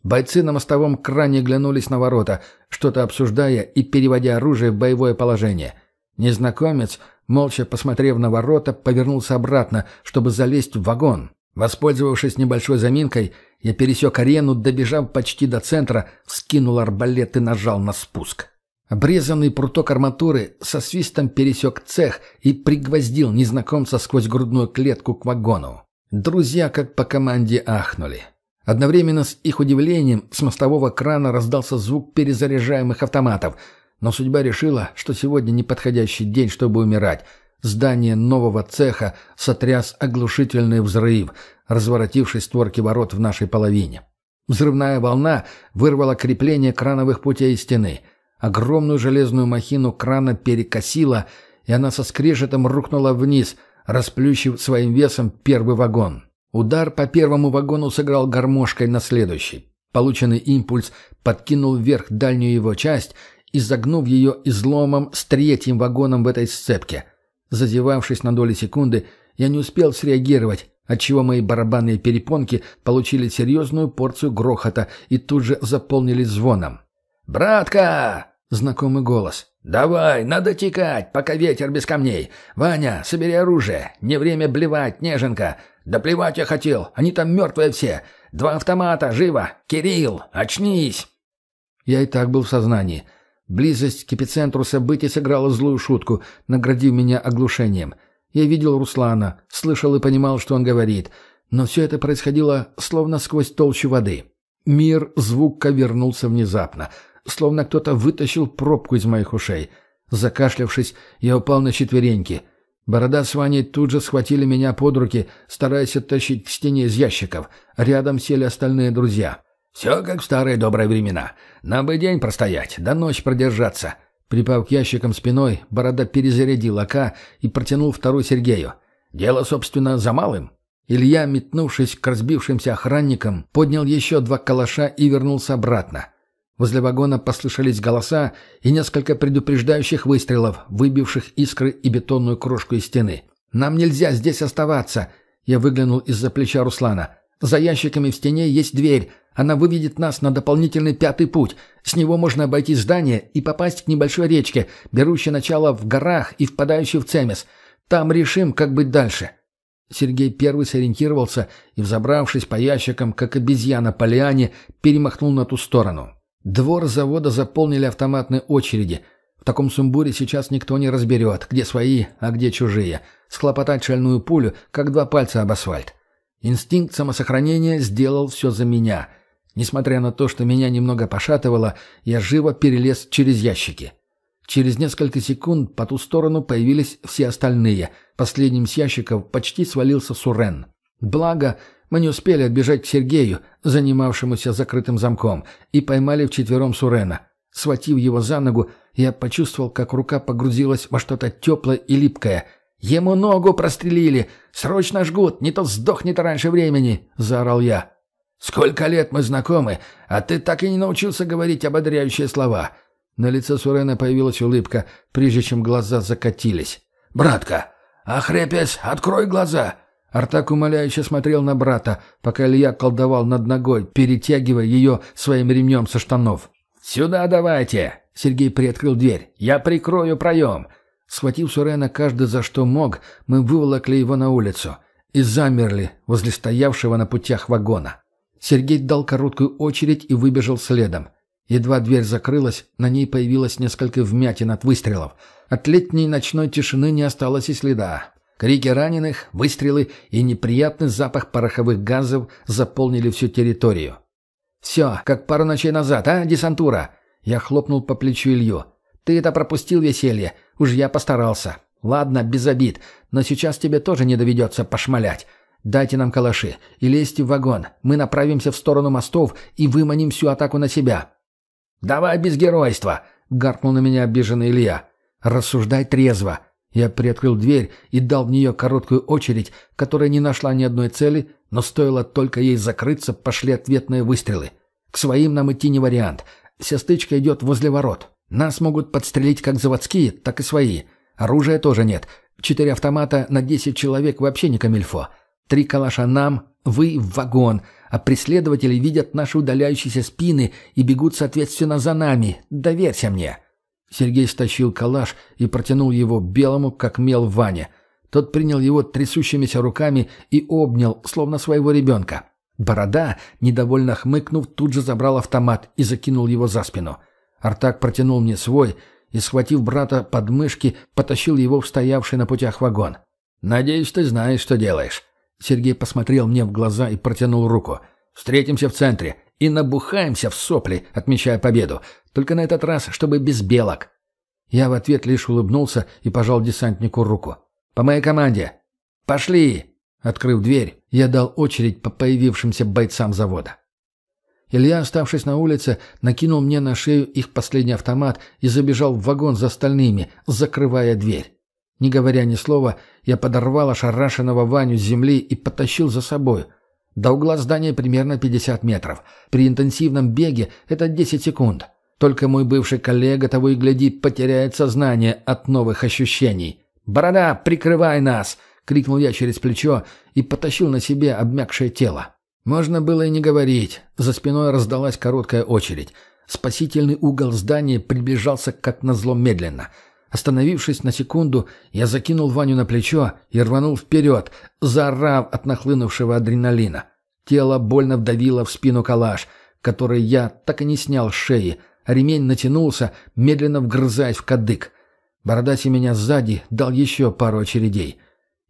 Бойцы на мостовом кране глянулись на ворота, что-то обсуждая и переводя оружие в боевое положение. Незнакомец, молча посмотрев на ворота, повернулся обратно, чтобы залезть в вагон. Воспользовавшись небольшой заминкой, я пересек арену, добежав почти до центра, вскинул арбалет и нажал на спуск. Обрезанный пруток арматуры со свистом пересек цех и пригвоздил незнакомца сквозь грудную клетку к вагону. Друзья, как по команде, ахнули. Одновременно с их удивлением с мостового крана раздался звук перезаряжаемых автоматов. Но судьба решила, что сегодня неподходящий день, чтобы умирать. Здание нового цеха сотряс оглушительный взрыв, разворотивший створки ворот в нашей половине. Взрывная волна вырвала крепление крановых путей стены. Огромную железную махину крана перекосила, и она со скрежетом рухнула вниз, расплющив своим весом первый вагон. Удар по первому вагону сыграл гармошкой на следующий. Полученный импульс подкинул вверх дальнюю его часть и загнув ее изломом с третьим вагоном в этой сцепке. Зазевавшись на доли секунды, я не успел среагировать, отчего мои барабанные перепонки получили серьезную порцию грохота и тут же заполнились звоном. «Братка!» — знакомый голос. «Давай, надо текать, пока ветер без камней. Ваня, собери оружие. Не время блевать, неженка. Да плевать я хотел, они там мертвые все. Два автомата, живо! Кирилл, очнись!» Я и так был в сознании. Близость к эпицентру событий сыграла злую шутку, наградив меня оглушением. Я видел Руслана, слышал и понимал, что он говорит. Но все это происходило словно сквозь толщу воды. Мир звука вернулся внезапно, словно кто-то вытащил пробку из моих ушей. Закашлявшись, я упал на четвереньки. Борода с Ваней тут же схватили меня под руки, стараясь оттащить к стене из ящиков. Рядом сели остальные друзья. «Все как в старые добрые времена. Нам бы день простоять, до ночи продержаться». Припав к ящикам спиной, Борода перезарядил АК и протянул второй Сергею. «Дело, собственно, за малым». Илья, метнувшись к разбившимся охранникам, поднял еще два калаша и вернулся обратно. Возле вагона послышались голоса и несколько предупреждающих выстрелов, выбивших искры и бетонную крошку из стены. «Нам нельзя здесь оставаться!» Я выглянул из-за плеча Руслана. «За ящиками в стене есть дверь. Она выведет нас на дополнительный пятый путь. С него можно обойти здание и попасть к небольшой речке, берущей начало в горах и впадающей в Цемес. Там решим, как быть дальше». Сергей первый сориентировался и, взобравшись по ящикам, как обезьяна по лиане, перемахнул на ту сторону. Двор завода заполнили автоматные очереди. В таком сумбуре сейчас никто не разберет, где свои, а где чужие. Схлопотать шальную пулю, как два пальца об асфальт. Инстинкт самосохранения сделал все за меня. Несмотря на то, что меня немного пошатывало, я живо перелез через ящики. Через несколько секунд по ту сторону появились все остальные. Последним с ящиков почти свалился Сурен. Благо, мы не успели отбежать к Сергею, занимавшемуся закрытым замком, и поймали вчетвером Сурена. Схватив его за ногу, я почувствовал, как рука погрузилась во что-то теплое и липкое. «Ему ногу прострелили! Срочно жгут, не то сдохнет раньше времени!» — заорал я. «Сколько лет мы знакомы, а ты так и не научился говорить ободряющие слова!» На лице Сурена появилась улыбка, прежде чем глаза закатились. «Братка, охрепясь, открой глаза!» Артак умоляюще смотрел на брата, пока Илья колдовал над ногой, перетягивая ее своим ремнем со штанов. «Сюда давайте!» Сергей приоткрыл дверь. «Я прикрою проем!» Схватив Сурена каждый за что мог, мы выволокли его на улицу и замерли возле стоявшего на путях вагона. Сергей дал короткую очередь и выбежал следом. Едва дверь закрылась, на ней появилось несколько вмятин от выстрелов. От летней ночной тишины не осталось и следа. Крики раненых, выстрелы и неприятный запах пороховых газов заполнили всю территорию. «Все, как пару ночей назад, а, десантура?» Я хлопнул по плечу Илью. «Ты это пропустил веселье. Уж я постарался. Ладно, без обид, но сейчас тебе тоже не доведется пошмалять. Дайте нам калаши и лезьте в вагон. Мы направимся в сторону мостов и выманим всю атаку на себя». «Давай без геройства!» — гаркнул на меня обиженный Илья. «Рассуждай трезво!» Я приоткрыл дверь и дал в нее короткую очередь, которая не нашла ни одной цели, но стоило только ей закрыться, пошли ответные выстрелы. К своим нам идти не вариант. Вся стычка идет возле ворот. Нас могут подстрелить как заводские, так и свои. Оружия тоже нет. Четыре автомата на десять человек вообще не камильфо. Три калаша нам, вы в вагон, а преследователи видят наши удаляющиеся спины и бегут, соответственно, за нами. Доверься мне». Сергей стащил калаш и протянул его белому, как мел Ване. Тот принял его трясущимися руками и обнял, словно своего ребенка. Борода, недовольно хмыкнув, тут же забрал автомат и закинул его за спину. Артак протянул мне свой и, схватив брата под мышки, потащил его в стоявший на путях вагон. «Надеюсь, ты знаешь, что делаешь. Сергей посмотрел мне в глаза и протянул руку. «Встретимся в центре и набухаемся в сопли, отмечая победу. Только на этот раз, чтобы без белок». Я в ответ лишь улыбнулся и пожал десантнику руку. «По моей команде!» «Пошли!» Открыв дверь, я дал очередь по появившимся бойцам завода. Илья, оставшись на улице, накинул мне на шею их последний автомат и забежал в вагон за остальными, закрывая дверь. Не говоря ни слова, я подорвал ошарашенного Ваню с земли и потащил за собой. До угла здания примерно 50 метров. При интенсивном беге это 10 секунд. Только мой бывший коллега того и гляди потеряет сознание от новых ощущений. «Борода, прикрывай нас!» — крикнул я через плечо и потащил на себе обмякшее тело. Можно было и не говорить. За спиной раздалась короткая очередь. Спасительный угол здания приближался как назло медленно. Остановившись на секунду, я закинул Ваню на плечо и рванул вперед, заорав от нахлынувшего адреналина. Тело больно вдавило в спину калаш, который я так и не снял с шеи, а ремень натянулся, медленно вгрызаясь в кадык. Бородатый меня сзади дал еще пару очередей.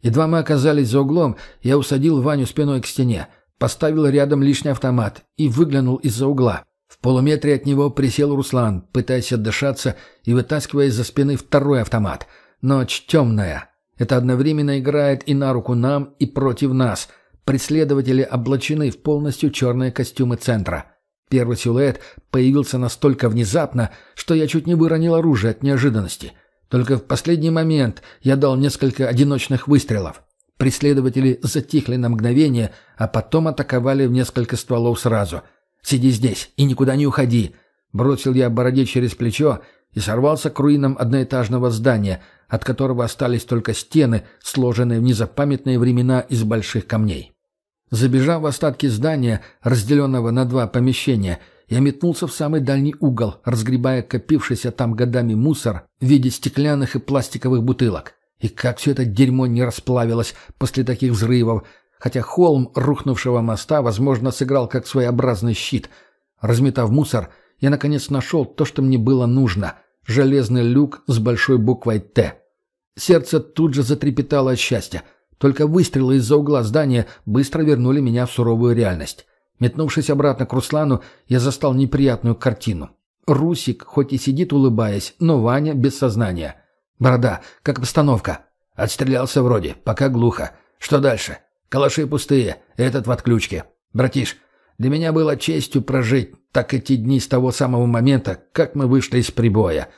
Едва мы оказались за углом, я усадил Ваню спиной к стене, поставил рядом лишний автомат и выглянул из-за угла. В полуметре от него присел Руслан, пытаясь отдышаться и вытаскивая из-за спины второй автомат. Ночь темная. Это одновременно играет и на руку нам, и против нас. Преследователи облачены в полностью черные костюмы центра. Первый силуэт появился настолько внезапно, что я чуть не выронил оружие от неожиданности. Только в последний момент я дал несколько одиночных выстрелов. Преследователи затихли на мгновение, а потом атаковали в несколько стволов сразу. «Сиди здесь и никуда не уходи!» Бросил я бороде через плечо и сорвался к руинам одноэтажного здания, от которого остались только стены, сложенные в незапамятные времена из больших камней. Забежав в остатки здания, разделенного на два помещения, я метнулся в самый дальний угол, разгребая копившийся там годами мусор в виде стеклянных и пластиковых бутылок. И как все это дерьмо не расплавилось после таких взрывов, хотя холм рухнувшего моста, возможно, сыграл как своеобразный щит. Разметав мусор, я наконец нашел то, что мне было нужно — железный люк с большой буквой «Т». Сердце тут же затрепетало от счастья — только выстрелы из-за угла здания быстро вернули меня в суровую реальность. Метнувшись обратно к Руслану, я застал неприятную картину. Русик, хоть и сидит улыбаясь, но Ваня без сознания. «Борода, как обстановка?» «Отстрелялся вроде, пока глухо. Что дальше?» «Калаши пустые, этот в отключке. Братиш, для меня было честью прожить так эти дни с того самого момента, как мы вышли из прибоя.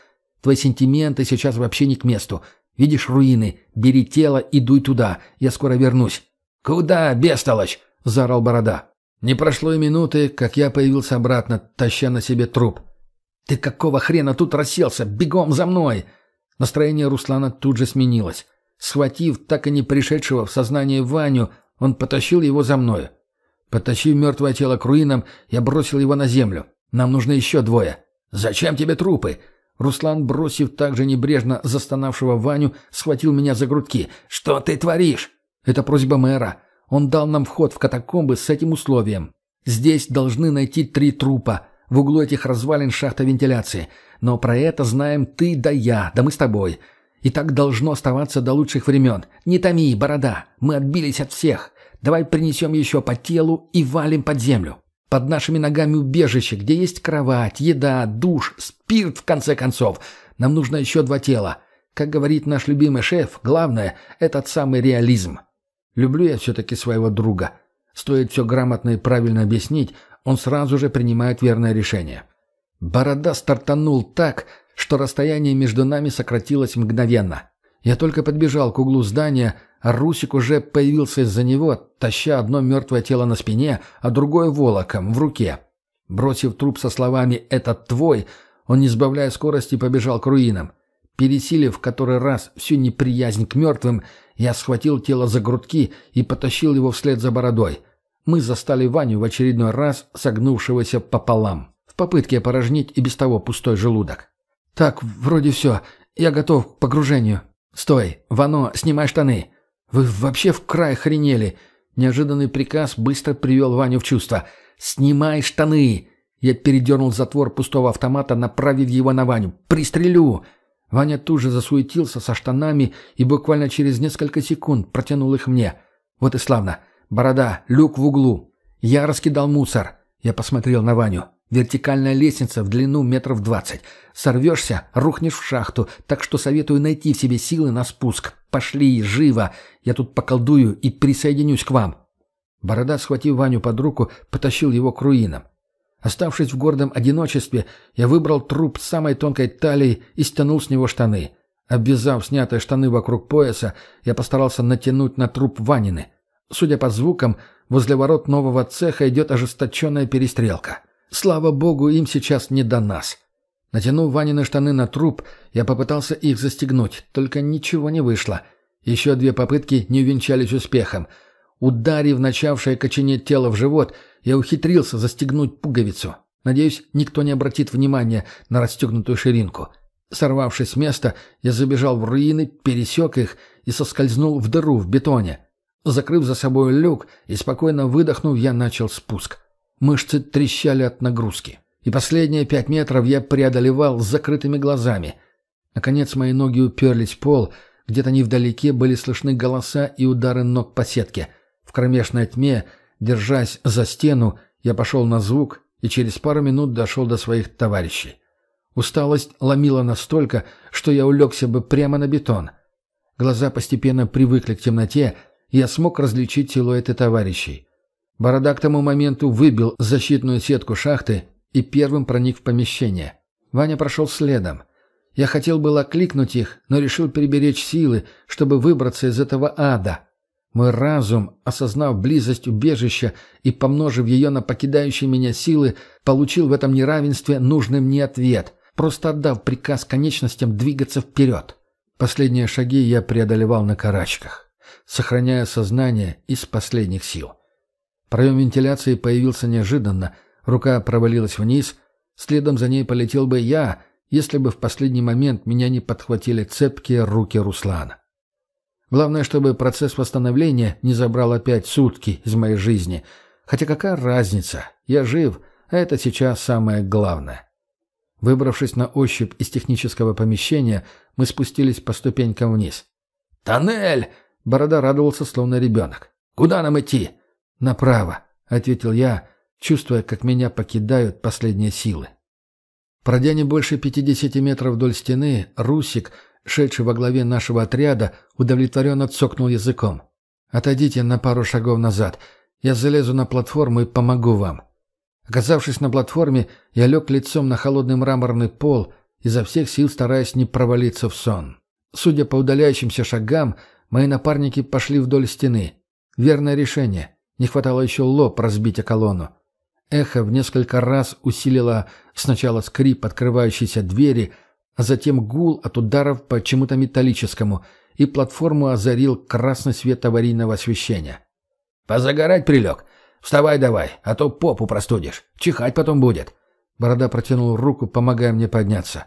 Твои сентименты сейчас вообще не к месту. Видишь руины? Бери тело и дуй туда. Я скоро вернусь». «Куда, бестолочь?» — заорал Борода. Не прошло и минуты, как я появился обратно, таща на себе труп. «Ты какого хрена тут расселся? Бегом за мной!» Настроение Руслана тут же сменилось. Схватив так и не пришедшего в сознание Ваню, он потащил его за мной. Потащив мертвое тело к руинам, я бросил его на землю. Нам нужно еще двое. «Зачем тебе трупы? Руслан, бросив также небрежно застонавшего Ваню, схватил меня за грудки. «Что ты творишь?» «Это просьба мэра. Он дал нам вход в катакомбы с этим условием. Здесь должны найти три трупа. В углу этих развалин шахта вентиляции. Но про это знаем ты да я, да мы с тобой. И так должно оставаться до лучших времен. Не томи, борода. Мы отбились от всех. Давай принесем еще по телу и валим под землю. Под нашими ногами убежище, где есть кровать, еда, душ, спирт, в конце концов. Нам нужно еще два тела. Как говорит наш любимый шеф, главное — этот самый реализм. Люблю я все-таки своего друга. Стоит все грамотно и правильно объяснить, он сразу же принимает верное решение. Борода стартанул так, что расстояние между нами сократилось мгновенно. Я только подбежал к углу здания, а Русик уже появился из-за него, таща одно мертвое тело на спине, а другое волоком, в руке. Бросив труп со словами «этот твой», он, не сбавляя скорости, побежал к руинам. Пересилив который раз всю неприязнь к мертвым, я схватил тело за грудки и потащил его вслед за бородой. Мы застали Ваню в очередной раз, согнувшегося пополам, в попытке опорожнить и без того пустой желудок. «Так, вроде все. Я готов к погружению». «Стой! Вано, снимай штаны!» «Вы вообще в край хренели!» Неожиданный приказ быстро привел Ваню в чувство. «Снимай штаны!» Я передернул затвор пустого автомата, направив его на Ваню. «Пристрелю!» Ваня тут же засуетился со штанами и буквально через несколько секунд протянул их мне. «Вот и славно! Борода, люк в углу!» Я раскидал мусор. Я посмотрел на Ваню. Вертикальная лестница в длину метров двадцать. Сорвешься, рухнешь в шахту, так что советую найти в себе силы на спуск. Пошли, живо! Я тут поколдую и присоединюсь к вам». Борода, схватив Ваню под руку, потащил его к руинам. Оставшись в гордом одиночестве, я выбрал труп с самой тонкой талией и стянул с него штаны. Обвязав снятые штаны вокруг пояса, я постарался натянуть на труп Ванины. Судя по звукам, возле ворот нового цеха идет ожесточенная перестрелка. Слава богу, им сейчас не до нас. Натянув Ванины штаны на труп, я попытался их застегнуть, только ничего не вышло. Еще две попытки не увенчались успехом. Ударив начавшее коченеть тело в живот, я ухитрился застегнуть пуговицу. Надеюсь, никто не обратит внимания на расстегнутую ширинку. Сорвавшись с места, я забежал в руины, пересек их и соскользнул в дыру в бетоне. Закрыв за собой люк и спокойно выдохнув, я начал спуск. Мышцы трещали от нагрузки. И последние пять метров я преодолевал с закрытыми глазами. Наконец мои ноги уперлись в пол, где-то невдалеке были слышны голоса и удары ног по сетке. В кромешной тьме, держась за стену, я пошел на звук и через пару минут дошел до своих товарищей. Усталость ломила настолько, что я улегся бы прямо на бетон. Глаза постепенно привыкли к темноте, и я смог различить силуэты товарищей. Борода к тому моменту выбил защитную сетку шахты и первым проник в помещение. Ваня прошел следом. Я хотел было кликнуть их, но решил приберечь силы, чтобы выбраться из этого ада. Мой разум, осознав близость убежища и помножив ее на покидающие меня силы, получил в этом неравенстве нужный мне ответ, просто отдав приказ конечностям двигаться вперед. Последние шаги я преодолевал на карачках, сохраняя сознание из последних сил. Проем вентиляции появился неожиданно, рука провалилась вниз, следом за ней полетел бы я, если бы в последний момент меня не подхватили цепкие руки Руслана. Главное, чтобы процесс восстановления не забрал опять сутки из моей жизни. Хотя какая разница? Я жив, а это сейчас самое главное. Выбравшись на ощупь из технического помещения, мы спустились по ступенькам вниз. «Тоннель!» — Борода радовался, словно ребенок. «Куда нам идти?» «Направо», — ответил я, чувствуя, как меня покидают последние силы. Пройдя не больше пятидесяти метров вдоль стены, Русик, шедший во главе нашего отряда, удовлетворенно цокнул языком. «Отойдите на пару шагов назад. Я залезу на платформу и помогу вам». Оказавшись на платформе, я лег лицом на холодный мраморный пол, изо всех сил стараясь не провалиться в сон. Судя по удаляющимся шагам, мои напарники пошли вдоль стены. Верное решение. Не хватало еще лоб разбить о колонну. Эхо в несколько раз усилило сначала скрип открывающейся двери, а затем гул от ударов по чему-то металлическому, и платформу озарил красный свет аварийного освещения. «Позагорать прилег? Вставай давай, а то попу простудишь. Чихать потом будет». Борода протянул руку, помогая мне подняться.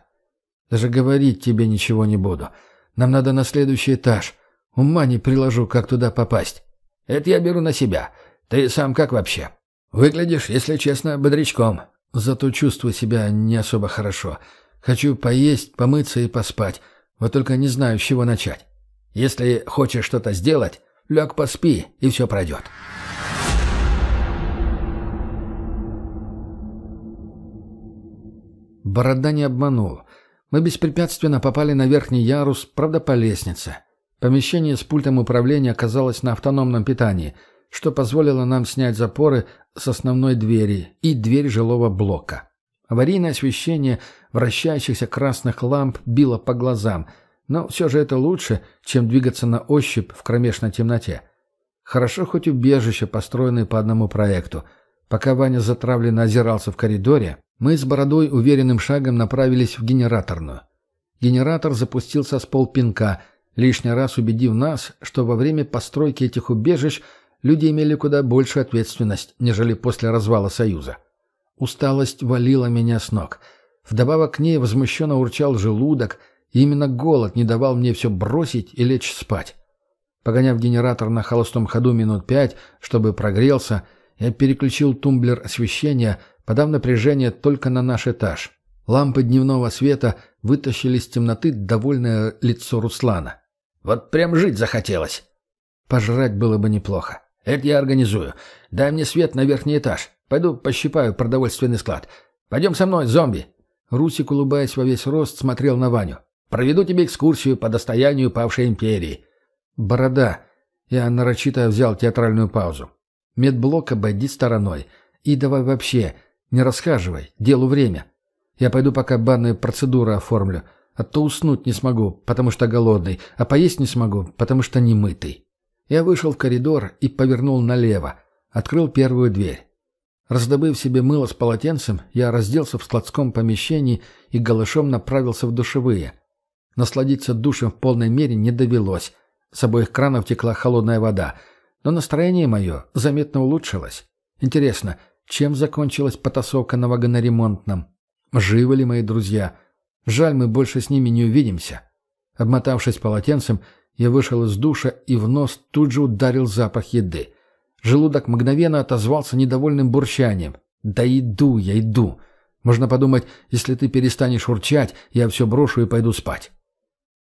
«Даже говорить тебе ничего не буду. Нам надо на следующий этаж. Ума не приложу, как туда попасть». «Это я беру на себя. Ты сам как вообще? Выглядишь, если честно, бодрячком. Зато чувствую себя не особо хорошо. Хочу поесть, помыться и поспать. Вот только не знаю, с чего начать. Если хочешь что-то сделать, ляг поспи, и все пройдет. Борода не обманул. Мы беспрепятственно попали на верхний ярус, правда, по лестнице. Помещение с пультом управления оказалось на автономном питании — что позволило нам снять запоры с основной двери и дверь жилого блока. Аварийное освещение вращающихся красных ламп било по глазам, но все же это лучше, чем двигаться на ощупь в кромешной темноте. Хорошо хоть убежище, построенное по одному проекту. Пока Ваня затравленно озирался в коридоре, мы с Бородой уверенным шагом направились в генераторную. Генератор запустился с полпинка, лишний раз убедив нас, что во время постройки этих убежищ – люди имели куда большую ответственность, нежели после развала Союза. Усталость валила меня с ног. Вдобавок к ней возмущенно урчал желудок, и именно голод не давал мне все бросить и лечь спать. Погоняв генератор на холостом ходу минут пять, чтобы прогрелся, я переключил тумблер освещения, подав напряжение только на наш этаж. Лампы дневного света вытащили из темноты довольное лицо Руслана. «Вот прям жить захотелось!» Пожрать было бы неплохо. «Это я организую. Дай мне свет на верхний этаж. Пойду пощипаю продовольственный склад. Пойдем со мной, зомби!» Русик, улыбаясь во весь рост, смотрел на Ваню. «Проведу тебе экскурсию по достоянию павшей империи». «Борода!» Я нарочито взял театральную паузу. «Медблок обойди стороной. И давай вообще, не расхаживай, делу время. Я пойду пока банные процедуры оформлю, а то уснуть не смогу, потому что голодный, а поесть не смогу, потому что не мытый». Я вышел в коридор и повернул налево. Открыл первую дверь. Раздобыв себе мыло с полотенцем, я разделся в складском помещении и голышом направился в душевые. Насладиться душем в полной мере не довелось. С обоих кранов текла холодная вода, но настроение мое заметно улучшилось. Интересно, чем закончилась потасовка на вагоноремонтном? Живы ли мои друзья? Жаль, мы больше с ними не увидимся. Обмотавшись полотенцем, я вышел из душа и в нос тут же ударил запах еды. Желудок мгновенно отозвался недовольным бурчанием. «Да иду я, иду!» Можно подумать, если ты перестанешь урчать, я все брошу и пойду спать.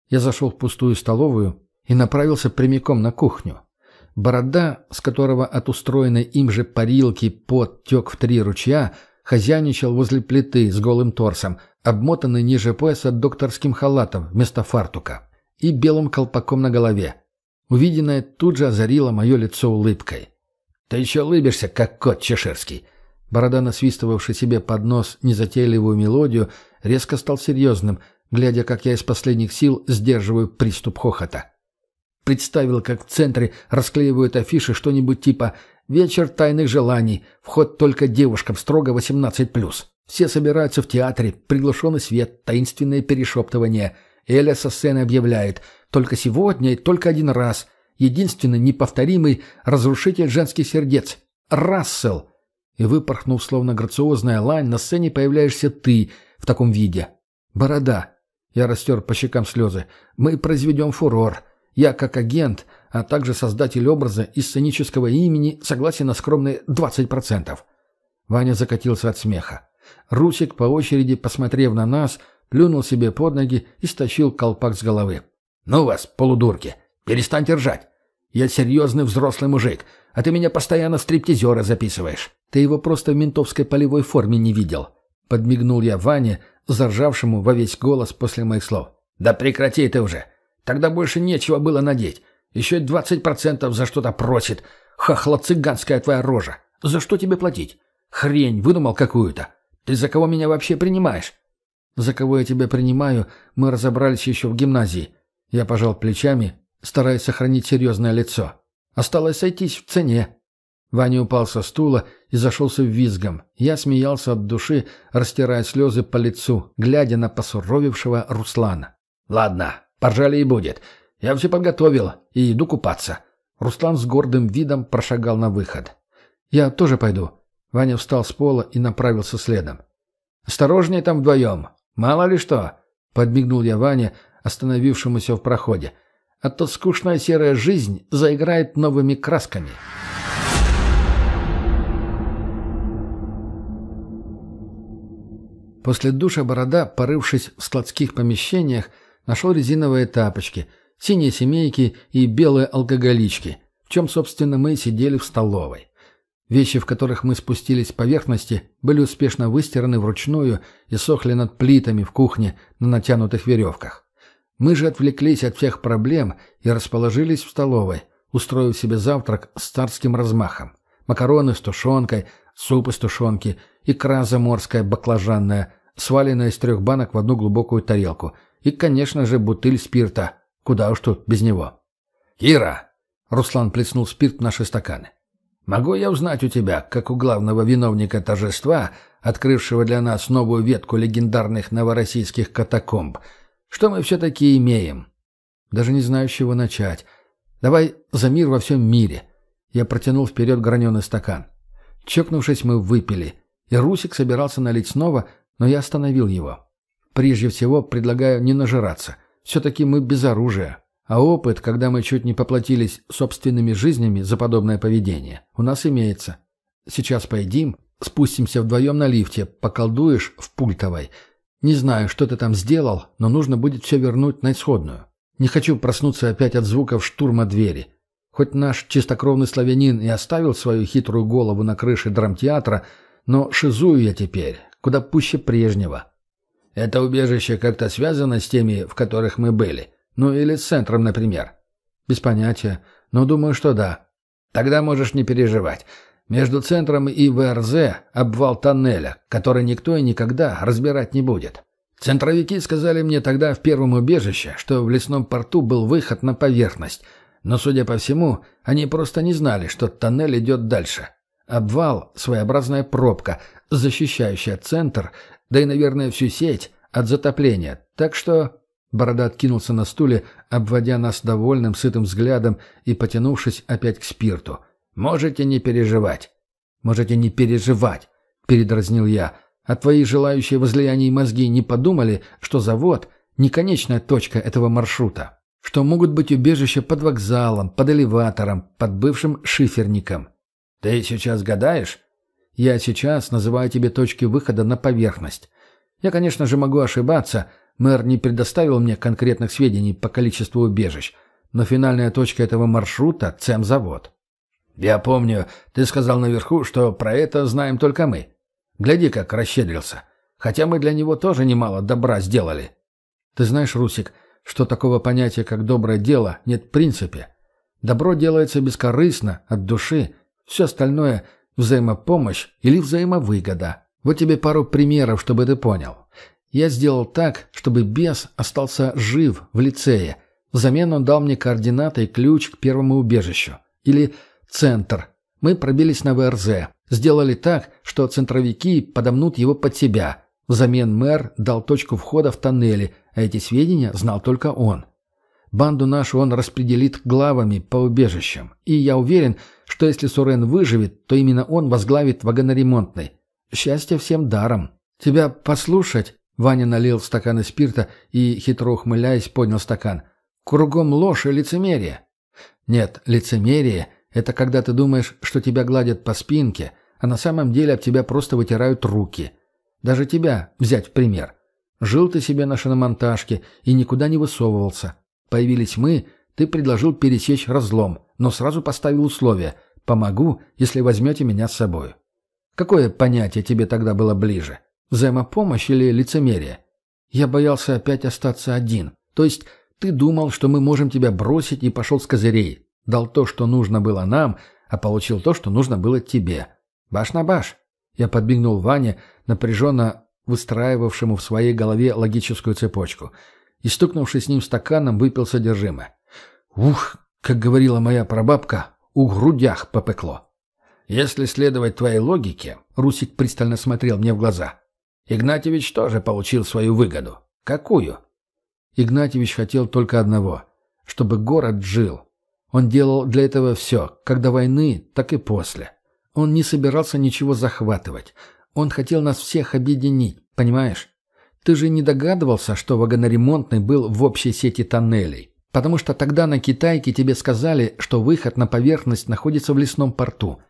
Я зашел в пустую столовую и направился прямиком на кухню. Борода, с которого от устроенной им же парилки пот тек в три ручья, хозяйничал возле плиты с голым торсом, обмотанный ниже пояса докторским халатом вместо фартука и белым колпаком на голове. Увиденное тут же озарило мое лицо улыбкой. «Ты еще улыбишься, как кот чеширский!» Борода, насвистывавший себе под нос незатейливую мелодию, резко стал серьезным, глядя, как я из последних сил сдерживаю приступ хохота. Представил, как в центре расклеивают афиши что-нибудь типа «Вечер тайных желаний. Вход только девушкам строго 18+.» Все собираются в театре, приглушенный свет, таинственное перешептывание. Эля со сцены объявляет «Только сегодня и только один раз. Единственный неповторимый разрушитель женских сердец. Рассел!» И выпорхнув, словно грациозная лань, на сцене появляешься ты в таком виде. Борода. Я растер по щекам слезы. Мы произведем фурор. Я, как агент, а также создатель образа и сценического имени, согласен на скромные 20%. Ваня закатился от смеха. Русик, по очереди посмотрев на нас, плюнул себе под ноги и стащил колпак с головы. «Ну вас, полудурки, перестаньте ржать. Я серьезный взрослый мужик, а ты меня постоянно в стриптизера записываешь. Ты его просто в ментовской полевой форме не видел». Подмигнул я Ване, заржавшему во весь голос после моих слов. «Да прекрати ты уже. Тогда больше нечего было надеть. Еще двадцать процентов за что-то просит. Хохла-цыганская твоя рожа. За что тебе платить? Хрень выдумал какую-то. Ты за кого меня вообще принимаешь?» «За кого я тебя принимаю, мы разобрались еще в гимназии». Я пожал плечами, стараясь сохранить серьезное лицо. «Осталось сойтись в цене». Ваня упал со стула и зашелся визгом. Я смеялся от души, растирая слезы по лицу, глядя на посуровившего Руслана. «Ладно, поржали и будет. Я все подготовил и иду купаться». Руслан с гордым видом прошагал на выход. «Я тоже пойду». Ваня встал с пола и направился следом. «Осторожнее там вдвоем. Мало ли что!» — подмигнул я Ване, остановившемуся в проходе. «А то скучная серая жизнь заиграет новыми красками». После душа Борода, порывшись в складских помещениях, нашел резиновые тапочки, синие семейки и белые алкоголички, в чем, собственно, мы сидели в столовой. Вещи, в которых мы спустились с поверхности, были успешно выстираны вручную и сохли над плитами в кухне на натянутых веревках. Мы же отвлеклись от всех проблем и расположились в столовой, устроив себе завтрак с царским размахом. Макароны с тушенкой, суп из тушенки, икра заморская баклажанная, сваленная из трех банок в одну глубокую тарелку и, конечно же, бутыль спирта. Куда уж тут без него. «Кира!» — Руслан плеснул спирт в наши стаканы. «Могу я узнать у тебя, как у главного виновника торжества, открывшего для нас новую ветку легендарных новороссийских катакомб, что мы все-таки имеем?» «Даже не знаю, с чего начать. Давай за мир во всем мире». Я протянул вперед граненый стакан. Чокнувшись, мы выпили, и Русик собирался налить снова, но я остановил его. Прежде всего, предлагаю не нажираться. Все-таки мы без оружия. А опыт, когда мы чуть не поплатились собственными жизнями за подобное поведение, у нас имеется. Сейчас поедим, спустимся вдвоем на лифте, поколдуешь в пультовой. Не знаю, что ты там сделал, но нужно будет все вернуть на исходную. Не хочу проснуться опять от звуков штурма двери. Хоть наш чистокровный славянин и оставил свою хитрую голову на крыше драмтеатра, но шизую я теперь, куда пуще прежнего. Это убежище как-то связано с теми, в которых мы были? Ну или центром, например? Без понятия, но думаю, что да. Тогда можешь не переживать. Между центром и ВРЗ обвал тоннеля, который никто и никогда разбирать не будет. Центровики сказали мне тогда в первом убежище, что в лесном порту был выход на поверхность – но, судя по всему, они просто не знали, что тоннель идет дальше. Обвал — своеобразная пробка, защищающая центр, да и, наверное, всю сеть от затопления. Так что Борода откинулся на стуле, обводя нас довольным, сытым взглядом и потянувшись опять к спирту. «Можете не переживать». «Можете не переживать», — передразнил я. «А твои желающие возлияний мозги не подумали, что завод — не конечная точка этого маршрута, что могут быть убежища под вокзалом, под элеватором, под бывшим шиферником?» «Ты сейчас гадаешь?» «Я сейчас называю тебе точки выхода на поверхность. Я, конечно же, могу ошибаться, Мэр не предоставил мне конкретных сведений по количеству убежищ, но финальная точка этого маршрута — цемзавод. «Я помню, ты сказал наверху, что про это знаем только мы. Гляди, как расщедрился. Хотя мы для него тоже немало добра сделали». «Ты знаешь, Русик, что такого понятия, как доброе дело, нет в принципе. Добро делается бескорыстно, от души. Все остальное — взаимопомощь или взаимовыгода. Вот тебе пару примеров, чтобы ты понял. Я сделал так, чтобы бес остался жив в лицее. Взамен он дал мне координаты и ключ к первому убежищу. Или центр. Мы пробились на ВРЗ. Сделали так, что центровики подомнут его под себя. Взамен мэр дал точку входа в тоннели, а эти сведения знал только он. Банду нашу он распределит главами по убежищам. И я уверен, что если Сурен выживет, то именно он возглавит вагоноремонтный. Счастье всем даром. Тебя послушать Ваня налил стаканы спирта и, хитро ухмыляясь, поднял стакан. «Кругом ложь и лицемерие». «Нет, лицемерие — это когда ты думаешь, что тебя гладят по спинке, а на самом деле об тебя просто вытирают руки. Даже тебя взять в пример. Жил ты себе на шиномонтажке и никуда не высовывался. Появились мы, ты предложил пересечь разлом, но сразу поставил условие «помогу, если возьмете меня с собой». Какое понятие тебе тогда было ближе?» Взаимопомощь или лицемерие? Я боялся опять остаться один. То есть ты думал, что мы можем тебя бросить и пошел с козырей. Дал то, что нужно было нам, а получил то, что нужно было тебе. Баш на баш. Я подбегнул Ване, напряженно выстраивавшему в своей голове логическую цепочку, и, стукнувшись с ним стаканом, выпил содержимое. Ух, как говорила моя прабабка, у грудях попекло. Если следовать твоей логике, Русик пристально смотрел мне в глаза, Игнатьевич тоже получил свою выгоду. Какую? Игнатьевич хотел только одного – чтобы город жил. Он делал для этого все, как до войны, так и после. Он не собирался ничего захватывать. Он хотел нас всех объединить, понимаешь? Ты же не догадывался, что вагоноремонтный был в общей сети тоннелей. Потому что тогда на Китайке тебе сказали, что выход на поверхность находится в лесном порту –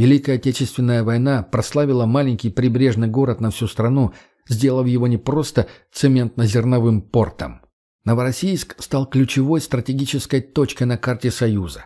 Великая Отечественная война прославила маленький прибрежный город на всю страну, сделав его не просто цементно-зерновым портом. Новороссийск стал ключевой стратегической точкой на карте Союза.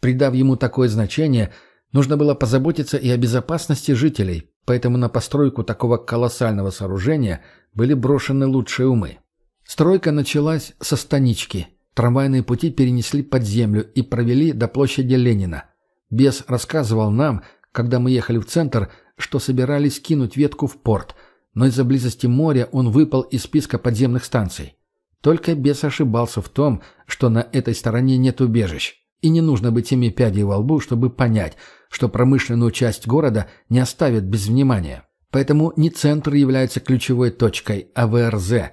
Придав ему такое значение, нужно было позаботиться и о безопасности жителей, поэтому на постройку такого колоссального сооружения были брошены лучшие умы. Стройка началась со станички. Трамвайные пути перенесли под землю и провели до площади Ленина – Бес рассказывал нам, когда мы ехали в центр, что собирались кинуть ветку в порт, но из-за близости моря он выпал из списка подземных станций. Только бес ошибался в том, что на этой стороне нет убежищ, и не нужно быть семи пядей во лбу, чтобы понять, что промышленную часть города не оставят без внимания. Поэтому не центр является ключевой точкой, а ВРЗ.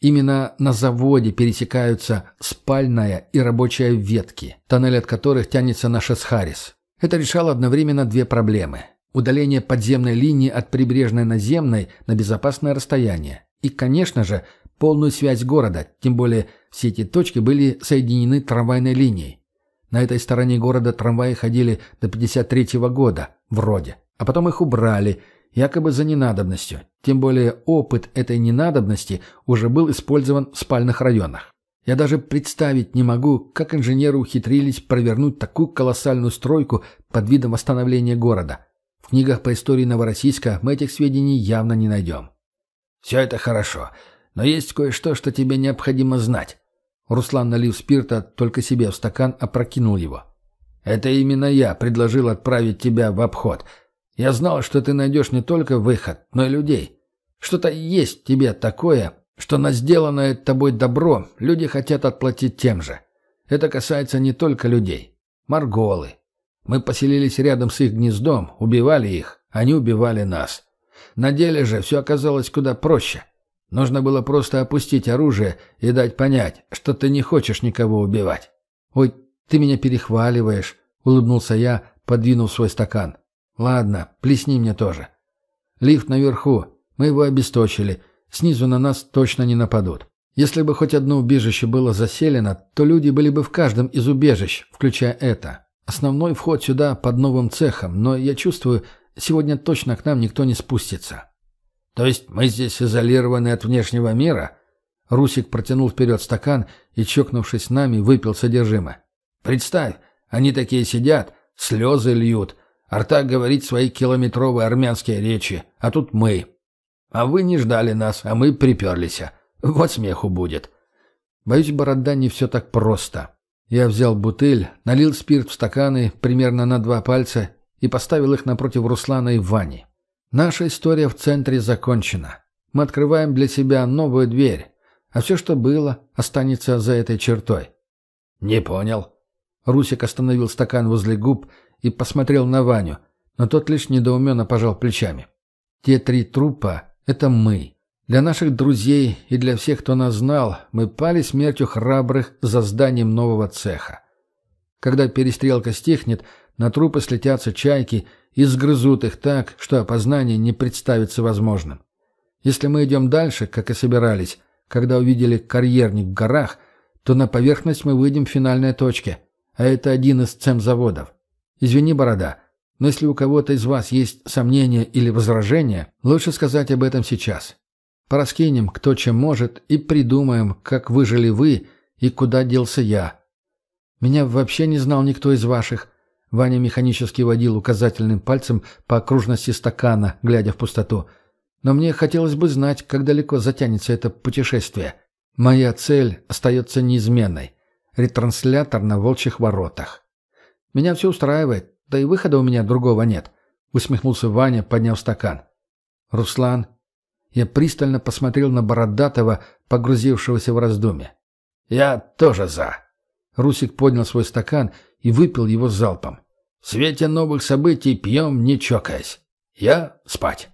Именно на заводе пересекаются спальная и рабочая ветки, тоннель от которых тянется на Шесхарис. Это решало одновременно две проблемы. Удаление подземной линии от прибрежной наземной на безопасное расстояние. И, конечно же, полную связь города, тем более все эти точки были соединены трамвайной линией. На этой стороне города трамваи ходили до 53 -го года, вроде. А потом их убрали, якобы за ненадобностью. Тем более опыт этой ненадобности уже был использован в спальных районах. Я даже представить не могу, как инженеры ухитрились провернуть такую колоссальную стройку под видом восстановления города. В книгах по истории Новороссийска мы этих сведений явно не найдем. «Все это хорошо, но есть кое-что, что тебе необходимо знать». Руслан, налив спирта, только себе в стакан опрокинул его. «Это именно я предложил отправить тебя в обход. Я знал, что ты найдешь не только выход, но и людей. Что-то есть тебе такое, что на сделанное тобой добро люди хотят отплатить тем же. Это касается не только людей. Марголы. Мы поселились рядом с их гнездом, убивали их, они убивали нас. На деле же все оказалось куда проще. Нужно было просто опустить оружие и дать понять, что ты не хочешь никого убивать. «Ой, ты меня перехваливаешь», — улыбнулся я, подвинув свой стакан. «Ладно, плесни мне тоже». «Лифт наверху. Мы его обесточили. Снизу на нас точно не нападут. Если бы хоть одно убежище было заселено, то люди были бы в каждом из убежищ, включая это. Основной вход сюда под новым цехом, но я чувствую, сегодня точно к нам никто не спустится». «То есть мы здесь изолированы от внешнего мира?» Русик протянул вперед стакан и, чокнувшись нами, выпил содержимое. «Представь, они такие сидят, слезы льют, Артак говорит свои километровые армянские речи, а тут мы. А вы не ждали нас, а мы приперлись. Вот смеху будет». Боюсь, борода не все так просто. Я взял бутыль, налил спирт в стаканы примерно на два пальца и поставил их напротив Руслана и Вани. Наша история в центре закончена. Мы открываем для себя новую дверь, а все, что было, останется за этой чертой. «Не понял». Русик остановил стакан возле губ и посмотрел на Ваню, но тот лишь недоуменно пожал плечами. «Те три трупа — это мы. Для наших друзей и для всех, кто нас знал, мы пали смертью храбрых за зданием нового цеха. Когда перестрелка стихнет, на трупы слетятся чайки и сгрызут их так, что опознание не представится возможным. Если мы идем дальше, как и собирались, когда увидели карьерник в горах, то на поверхность мы выйдем в финальной точке, а это один из цемзаводов. Извини, Борода, но если у кого-то из вас есть сомнения или возражения, лучше сказать об этом сейчас. Пораскинем, кто чем может, и придумаем, как выжили вы и куда делся я. Меня вообще не знал никто из ваших, Ваня механически водил указательным пальцем по окружности стакана, глядя в пустоту. Но мне хотелось бы знать, как далеко затянется это путешествие. Моя цель остается неизменной. Ретранслятор на волчьих воротах. Меня все устраивает, да и выхода у меня другого нет. Усмехнулся Ваня, подняв стакан. Руслан. Я пристально посмотрел на Бородатого, погрузившегося в раздумье. «Я тоже за». Русик поднял свой стакан и выпил его залпом. В свете новых событий пьем, не чокаясь. Я спать.